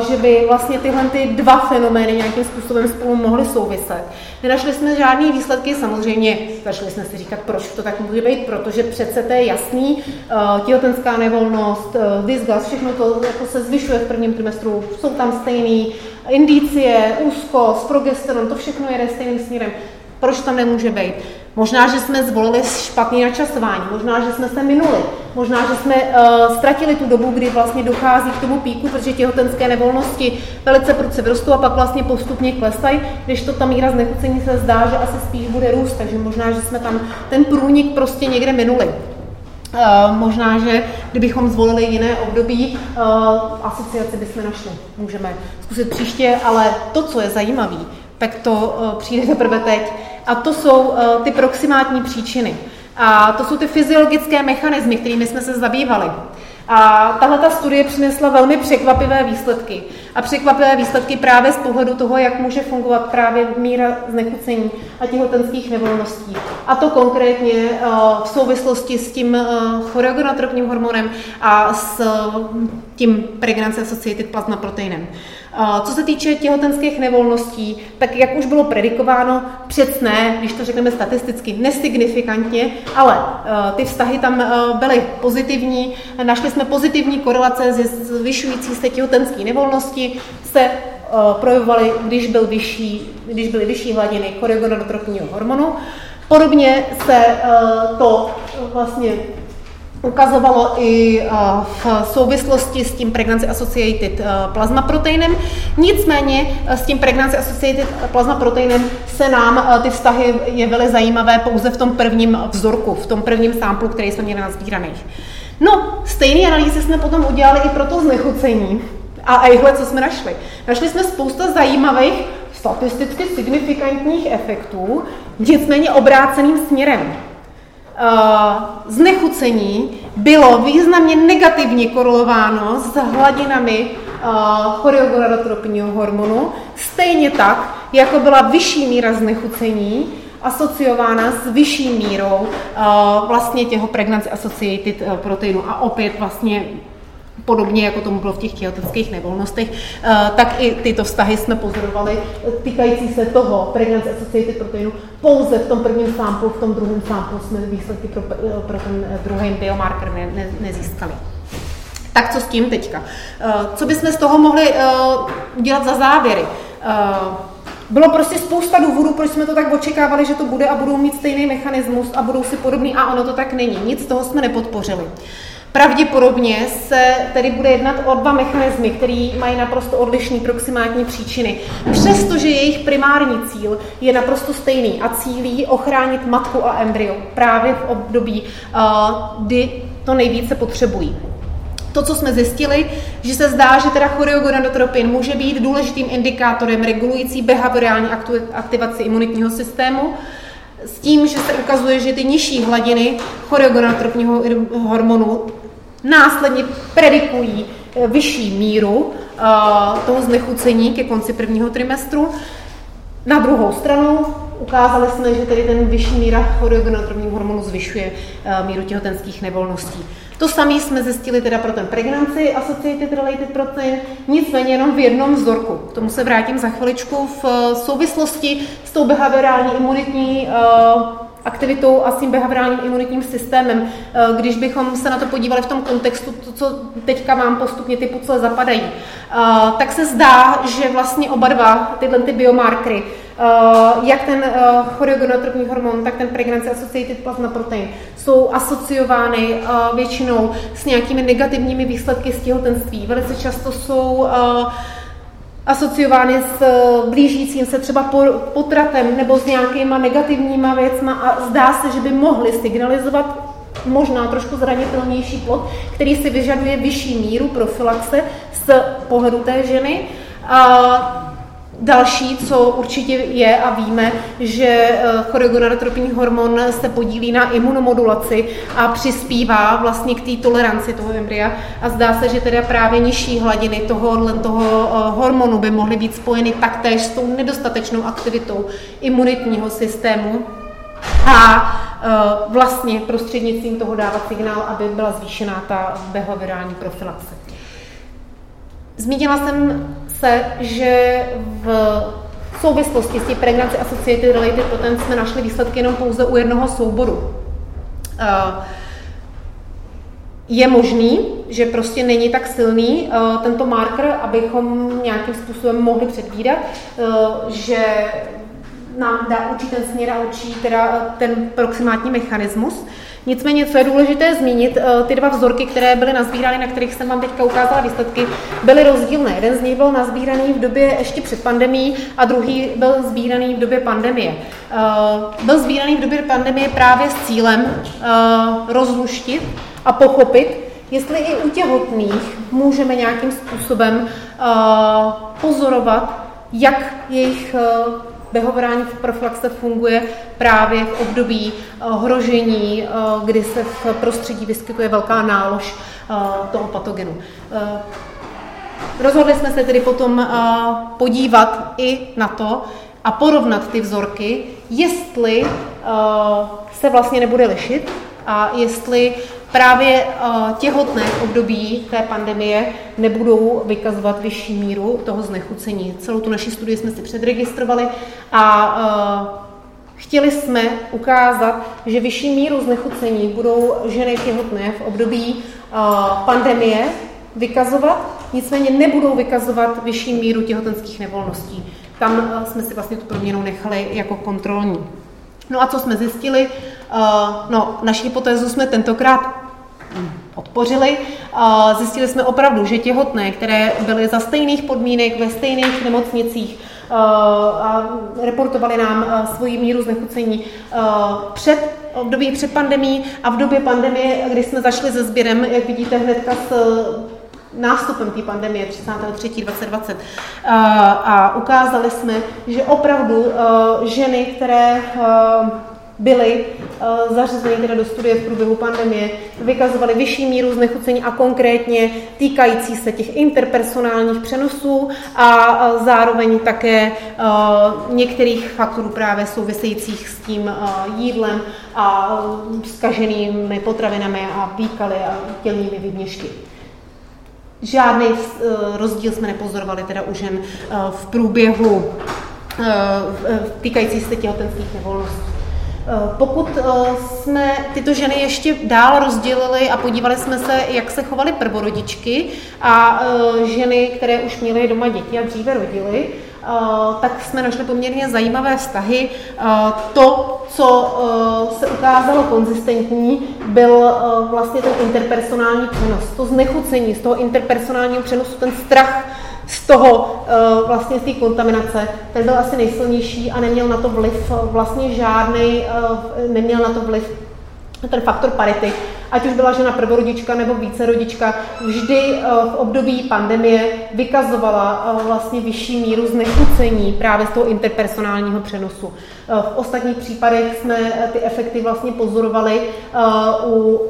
že by vlastně tyhle ty dva fenomény nějakým způsobem spolu mohly souviset. Nenašli jsme žádné výsledky, samozřejmě začali jsme si říkat, proč to tak může být, protože přece to je jasný, těhotenská nevolnost, dysgas, všechno to jako se zvyšuje v prvním trimestru, jsou tam stejný indicie, úzkost, progesteron, to všechno jede stejným směrem. Proč tam nemůže být? Možná, že jsme zvolili špatný načasování, možná, že jsme se minuli, možná, že jsme uh, ztratili tu dobu, kdy vlastně dochází k tomu píku, protože těhotenské nevolnosti velice prudce vyrostou a pak vlastně postupně klesají, když to ta míra znechucení se zdá, že asi spíš bude růst, takže možná, že jsme tam ten průnik prostě někde minuli. Uh, možná, že kdybychom zvolili jiné období, uh, asociaci bychom našli. Můžeme zkusit příště, ale to, co je zajímavé, tak to uh, přijde teprve teď. A to jsou uh, ty proximátní příčiny. A to jsou ty fyziologické mechanismy, kterými jsme se zabývali. A tahle ta studie přinesla velmi překvapivé výsledky. A překvapivé výsledky právě z pohledu toho, jak může fungovat právě míra znechucení a těhotenských nevolností. A to konkrétně eh, v souvislosti s tím eh, choreogonotropním hormonem a s eh, tím pregnancy associated plasma proteinem. Co se týče těhotenských nevolností, tak jak už bylo predikováno, přesné, když to řekneme statisticky, nesignifikantně, ale ty vztahy tam byly pozitivní. Našli jsme pozitivní korelace ze zvyšující se těhotenské nevolnosti, se projevovaly, když, byl vyšší, když byly vyšší hladiny choreogonadotropního hormonu. Podobně se to vlastně ukazovalo i eh, v souvislosti s tím pregnancy associated eh, plasma proteinem. Nicméně eh, s tím pregnancy associated plasma proteinem se nám ty vztahy jevily zajímavé pouze v tom prvním vzorku, v tom prvním samplu, který jsme měli nazbíraných. No, stejné analýzy jsme potom udělali i pro to znechucení. A, jihle, co jsme našli? Našli jsme spousta zajímavých statisticky signifikantních efektů, nicméně obráceným směrem. Eh, znechucení bylo významně negativně korelováno s hladinami uh, choreogonadotropního hormonu, stejně tak, jako byla vyšší míra znechucení asociována s vyšší mírou uh, vlastně těho pregnancy associated proteinu. A opět vlastně podobně jako tomu bylo v těch těhotenských nevolnostech, eh, tak i tyto vztahy jsme pozorovali týkající se toho pregnancy associated proteinu pouze v tom prvním samplu, v tom druhém samplu jsme výsledky pro, eh, pro ten eh, druhý biomarker ne, ne, nezískali. Tak co s tím teďka? Co bychom z toho mohli udělat za závěry? Bylo prostě spousta důvodů, proč jsme to tak očekávali, že to bude a budou mít stejný mechanismus a budou si podobný a ono to tak není. Nic z toho jsme nepodpořili. Pravděpodobně se tedy bude jednat o dva mechanismy, které mají naprosto odlišné proximátní příčiny. Přestože jejich primární cíl je naprosto stejný a cílí ochránit matku a embryo právě v období, kdy to nejvíce potřebují. To, co jsme zjistili, že se zdá, že teda choreogonadotropin může být důležitým indikátorem regulující behaviorální aktivaci imunitního systému, s tím, že se ukazuje, že ty nižší hladiny choreogonadotropního hormonu následně predikují eh, vyšší míru eh, toho znechucení ke konci prvního trimestru. Na druhou stranu ukázali jsme, že tedy ten vyšší míra choreogonadotropního hormonu zvyšuje eh, míru těhotenských nevolností. To samé jsme zjistili teda pro ten pregnancy associated related protein, nicméně jenom v jednom vzorku. K tomu se vrátím za chviličku v souvislosti s tou behaviorální imunitní aktivitou a s tím behaviorálním imunitním systémem. Eh, když bychom se na to podívali v tom kontextu, to, co teďka vám postupně ty pucle zapadají, eh, tak se zdá, že vlastně oba dva tyhle ty biomarkery, eh, jak ten choreogonotropní hormon, tak ten pregnancy associated plasma protein, jsou asociovány většinou s nějakými negativními výsledky z těhotenství. Velice často jsou asociovány s eh, blížícím se třeba potratem nebo s nějakýma negativníma věcma a zdá se, že by mohly signalizovat možná trošku zranitelnější plod, který si vyžaduje vyšší míru profilaxe z pohledu té ženy. A Další, co určitě je a víme, že eh, choreogonadotropní hormon se podílí na imunomodulaci a přispívá vlastně k té toleranci toho embrya a zdá se, že teda právě nižší hladiny toho, toho eh, hormonu by mohly být spojeny taktéž s tou nedostatečnou aktivitou imunitního systému a eh, vlastně prostřednictvím toho dávat signál, aby byla zvýšená ta behaviorální profilaxe. Zmínila jsem se, že v souvislosti s tím pregnancy associated related potom jsme našli výsledky jenom pouze u jednoho souboru. Je možný, že prostě není tak silný tento marker, abychom nějakým způsobem mohli předvídat, že nám dá určit ten směr a určí teda ten proximátní mechanismus. Nicméně, co je důležité zmínit, eh, ty dva vzorky, které byly nazbírány, na kterých jsem vám teďka ukázala výsledky, byly rozdílné. Jeden z nich byl nazbíraný v době ještě před pandemí a druhý byl sbíraný v době pandemie. Eh, byl sbíraný v době pandemie právě s cílem eh, rozluštit a pochopit, jestli i u těhotných můžeme nějakým způsobem pozorovat, jak jejich behaviorální proflaxe funguje právě v období eh, ohrožení, eh, kdy se v prostředí vyskytuje velká nálož eh, toho patogenu. Rozhodli jsme se tedy potom podívat i na to a porovnat ty vzorky, jestli se vlastně nebude lišit a jestli právě uh, těhotné v období té pandemie nebudou vykazovat vyšší míru toho znechucení. Celou tu naši studii jsme si předregistrovali a uh, chtěli jsme ukázat, že vyšší míru znechucení budou ženy těhotné v období uh, pandemie vykazovat, nicméně nebudou vykazovat vyšší míru těhotenských nevolností. Tam jsme si vlastně tu proměnu nechali jako kontrolní. No a co jsme zjistili? No, naši hypotézu jsme tentokrát podpořili. Zjistili jsme opravdu, že těhotné, které byly za stejných podmínek ve stejných nemocnicích, a reportovali nám svoji míru znechucení před období před pandemí a v době pandemie, kdy jsme zašli se sběrem, jak vidíte hnedka s nástupem té pandemie 33.2020 a ukázali jsme, že opravdu ženy, které byly uh, zařazeny teda do studie v průběhu pandemie, vykazovaly vyšší míru znechucení a konkrétně týkající se těch interpersonálních přenosů a uh, zároveň také uh, některých faktorů právě souvisejících s tím jídlem a zkaženými potravinami a výkaly a tělními výměšky. Žádný rozdíl jsme nepozorovali teda u žen v průběhu týkající se těhotenských nevolností. Eh, pokud eh, jsme tyto ženy ještě dál rozdělili a podívali jsme se, jak se chovaly prvorodičky a eh, ženy, které už měly doma děti a dříve rodily, tak jsme našli poměrně zajímavé vztahy. To, co se ukázalo konzistentní, byl vlastně ten interpersonální přenos. To znechucení z toho interpersonálního přenosu, ten strach z toho eh, vlastně z té kontaminace, ten byl asi nejsilnější a neměl na to vliv eh, vlastně žádný, eh, neměl na to vliv ten faktor parity, ať už byla žena prvorodička nebo vícerodička, vždy v období pandemie vykazovala vlastně vyšší míru znechucení právě z toho interpersonálního přenosu. V ostatních případech jsme ty efekty vlastně pozorovali u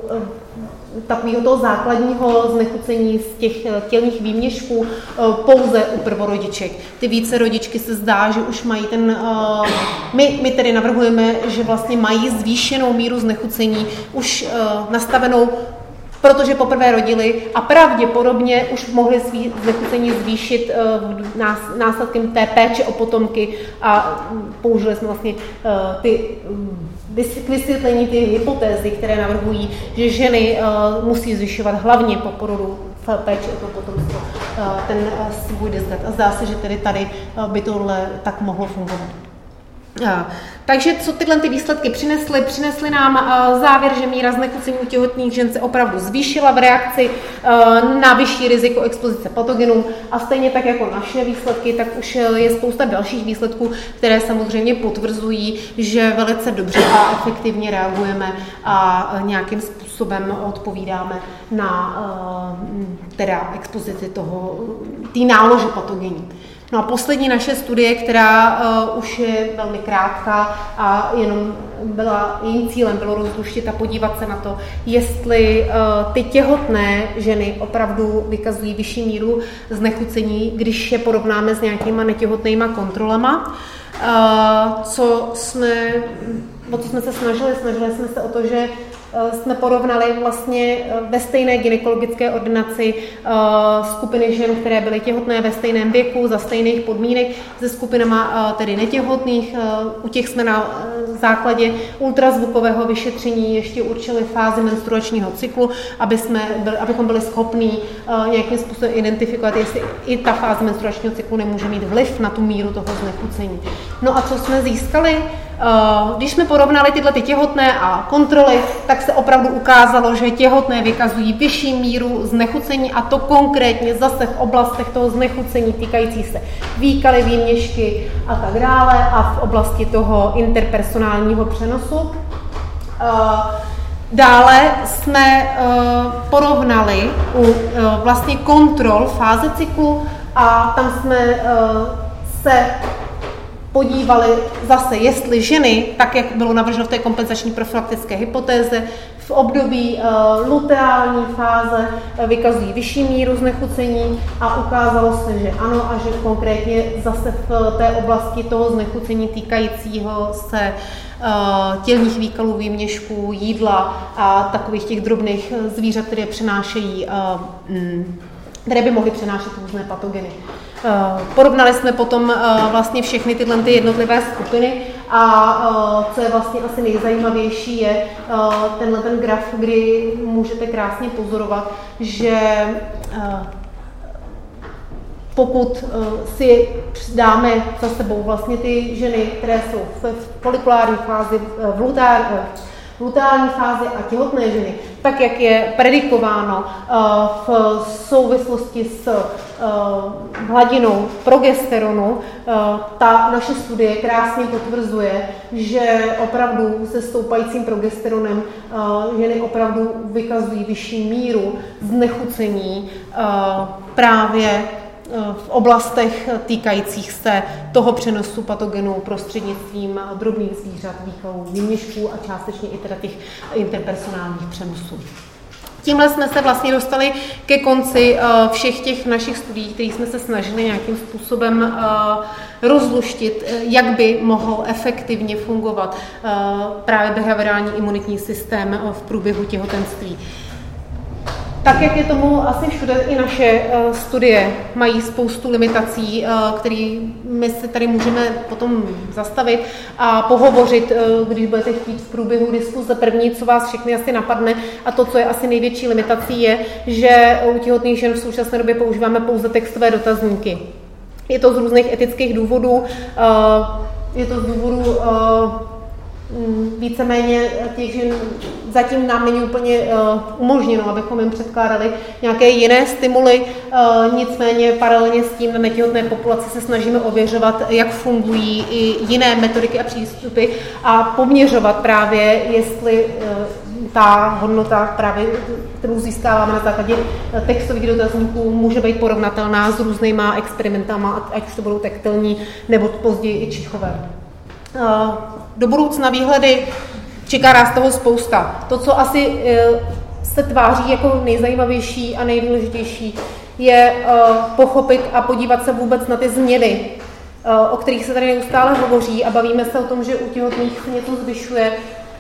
takového toho základního znechucení z těch eh, tělních výměšků eh, pouze u prvorodiček. Ty více rodičky se zdá, že už mají ten, eh, my, my tedy navrhujeme, že vlastně mají zvýšenou míru znechucení už nastavenou protože poprvé rodili a pravděpodobně už mohli svý znechucení zvýšit následkem té péče o potomky a použili jsme vlastně ty um, k vysvětlení ty hypotézy, které navrhují, že ženy uh, musí zvyšovat hlavně po porodu v péči o to potomstvo uh, ten uh, svůj dizet. A zdá se, že tedy tady by tohle tak mohlo fungovat. Takže co tyhle ty výsledky přinesly? Přinesly nám závěr, že míra znechucení u těhotných žen se opravdu zvýšila v reakci na vyšší riziko expozice patogenům a stejně tak jako naše výsledky, tak už je spousta dalších výsledků, které samozřejmě potvrzují, že velice dobře a efektivně reagujeme a nějakým způsobem odpovídáme na teda expozici toho, té nálože patogení. No a poslední naše studie, která uh, už je velmi krátká a jenom byla, jejím cílem bylo rozluštit a podívat se na to, jestli uh, ty těhotné ženy opravdu vykazují vyšší míru znechucení, když je porovnáme s nějakýma netěhotnýma kontrolama. Uh, co jsme o co jsme se snažili? Snažili jsme se o to, že jsme porovnali vlastně eh, ve stejné gynekologické ordinaci eh, skupiny žen, které byly těhotné ve stejném věku, za stejných podmínek, se skupinama tedy netěhotných. U těch jsme na základě ultrazvukového vyšetření ještě určili fázi menstruačního cyklu, aby jsme byli, abychom byli schopní nějakým způsobem identifikovat, jestli i ta fáze menstruačního cyklu nemůže mít vliv na tu míru toho znechucení. No a co jsme získali? Když jsme porovnali tyhle ty těhotné a kontroly, tak se opravdu ukázalo, že těhotné vykazují vyšší míru znechucení a to konkrétně zase v oblastech toho znechucení týkající se výkaly, výměšky a tak dále a v oblasti toho interpersonálního přenosu. Dále jsme porovnali u vlastně kontrol fáze cyklu a tam jsme se podívali zase, jestli ženy, tak jak bylo navrženo v té kompenzační profilaktické hypotéze, v období uh, luteální fáze uh, vykazují vyšší míru znechucení a ukázalo se, že ano a že konkrétně zase v té oblasti toho znechucení týkajícího se uh, tělních výkalů, výměšků, jídla a takových těch drobných zvířat, které přenášejí, mm, které by mohly přenášet různé patogeny. Eh, porovnali jsme potom eh, vlastně všechny tyhle ty jednotlivé skupiny a eh, co je vlastně asi nejzajímavější je tenhle ten graf, kdy můžete krásně pozorovat, že pokud si dáme za sebou vlastně ty ženy, které jsou v polikulární fázi, v lutár, luteální fázi a těhotné ženy, tak jak je predikováno eh, v souvislosti s eh, hladinou progesteronu, eh, ta naše studie krásně potvrzuje, že opravdu se stoupajícím progesteronem ženy opravdu vykazují vyšší míru znechucení právě v oblastech týkajících se toho přenosu patogenů prostřednictvím drobných zvířat, výchovů, výměšků a částečně i teda těch interpersonálních přenosů. Tímhle jsme se vlastně dostali ke konci eh, všech těch našich studií, které jsme se snažili nějakým způsobem eh, rozluštit, eh, jak by mohl efektivně fungovat právě behaviorální imunitní systém v průběhu těhotenství. Tak, jak je tomu asi všude, i naše eh, studie mají spoustu limitací, eh, které my si tady můžeme potom zastavit a pohovořit, eh, když budete chtít v průběhu diskuze. První, co vás všechny asi napadne, a to, co je asi největší limitací, je, že u těhotných žen v současné době používáme pouze textové dotazníky. Je to z různých etických důvodů, je to z důvodu víceméně těch žen zatím nám není úplně uh, umožněno, abychom jim předkládali nějaké jiné stimuly, uh, nicméně paralelně s tím na netěhotné populaci se snažíme ověřovat, jak fungují i jiné metodiky a přístupy a poměřovat právě, jestli uh, ta hodnota, právě, kterou získáváme na základě textových dotazníků, může být porovnatelná s různýma experimentama, ať už to budou tektilní nebo později i čichové do budoucna výhledy čeká nás toho spousta. To, co asi eh, se tváří jako nejzajímavější a nejdůležitější, je eh, pochopit a podívat se vůbec na ty změny, eh, o kterých se tady neustále hovoří a bavíme se o tom, že u těhotných něco zvyšuje,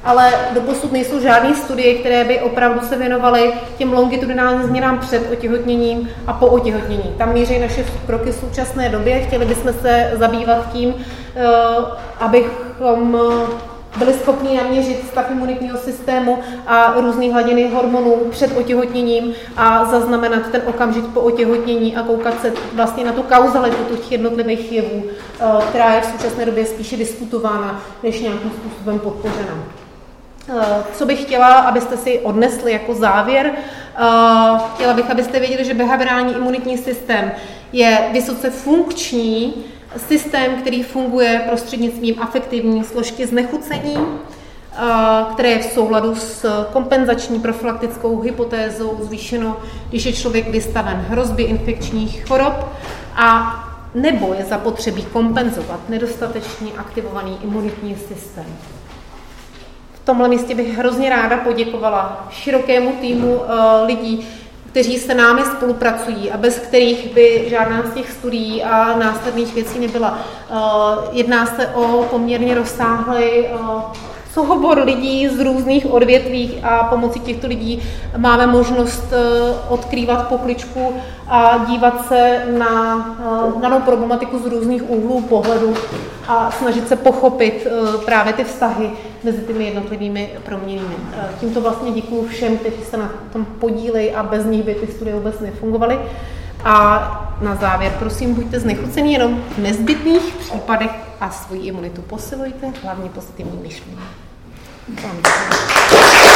ale doposud nejsou žádné studie, které by opravdu se věnovaly těm longitudinálním změnám před otěhotněním a po otěhotnění. Tam míří naše kroky v současné době. Chtěli bychom se zabývat tím, abychom byli schopni naměřit stav imunitního systému a různé hladiny hormonů před otěhotněním a zaznamenat ten okamžik po otěhotnění a koukat se vlastně na tu kauzalitu těch jednotlivých jevů, eh, která je v současné době spíše diskutována, než nějakým způsobem podpořena. Eh, co bych chtěla, abyste si odnesli jako závěr? Eh, chtěla bych, abyste věděli, že behaviorální imunitní systém je vysoce funkční, systém, který funguje prostřednictvím afektivní složky znechucení, které je v souladu s kompenzační profilaktickou hypotézou zvýšeno, když je člověk vystaven hrozbě infekčních chorob a nebo je zapotřebí kompenzovat nedostatečně aktivovaný imunitní systém. Tomhle místě bych hrozně ráda poděkovala širokému týmu lidí, kteří se námi spolupracují a bez kterých by žádná z těch studií a následných věcí nebyla. Eh, jedná se o poměrně rozsáhlý eh, soubor lidí z různých odvětví a pomocí těchto lidí máme možnost eh, odkrývat pokličku a dívat se na eh, danou problematiku z různých úhlů pohledu a snažit se pochopit eh, právě ty vztahy mezi těmi jednotlivými proměnými. Tímto vlastně děkuji všem, kteří se na tom podílejí a bez nich by ty studie vůbec nefungovaly. A na závěr, prosím, buďte znechucení jenom v nezbytných případech a svoji imunitu posilujte, hlavně pozitivní myšlení. Vám děkuji.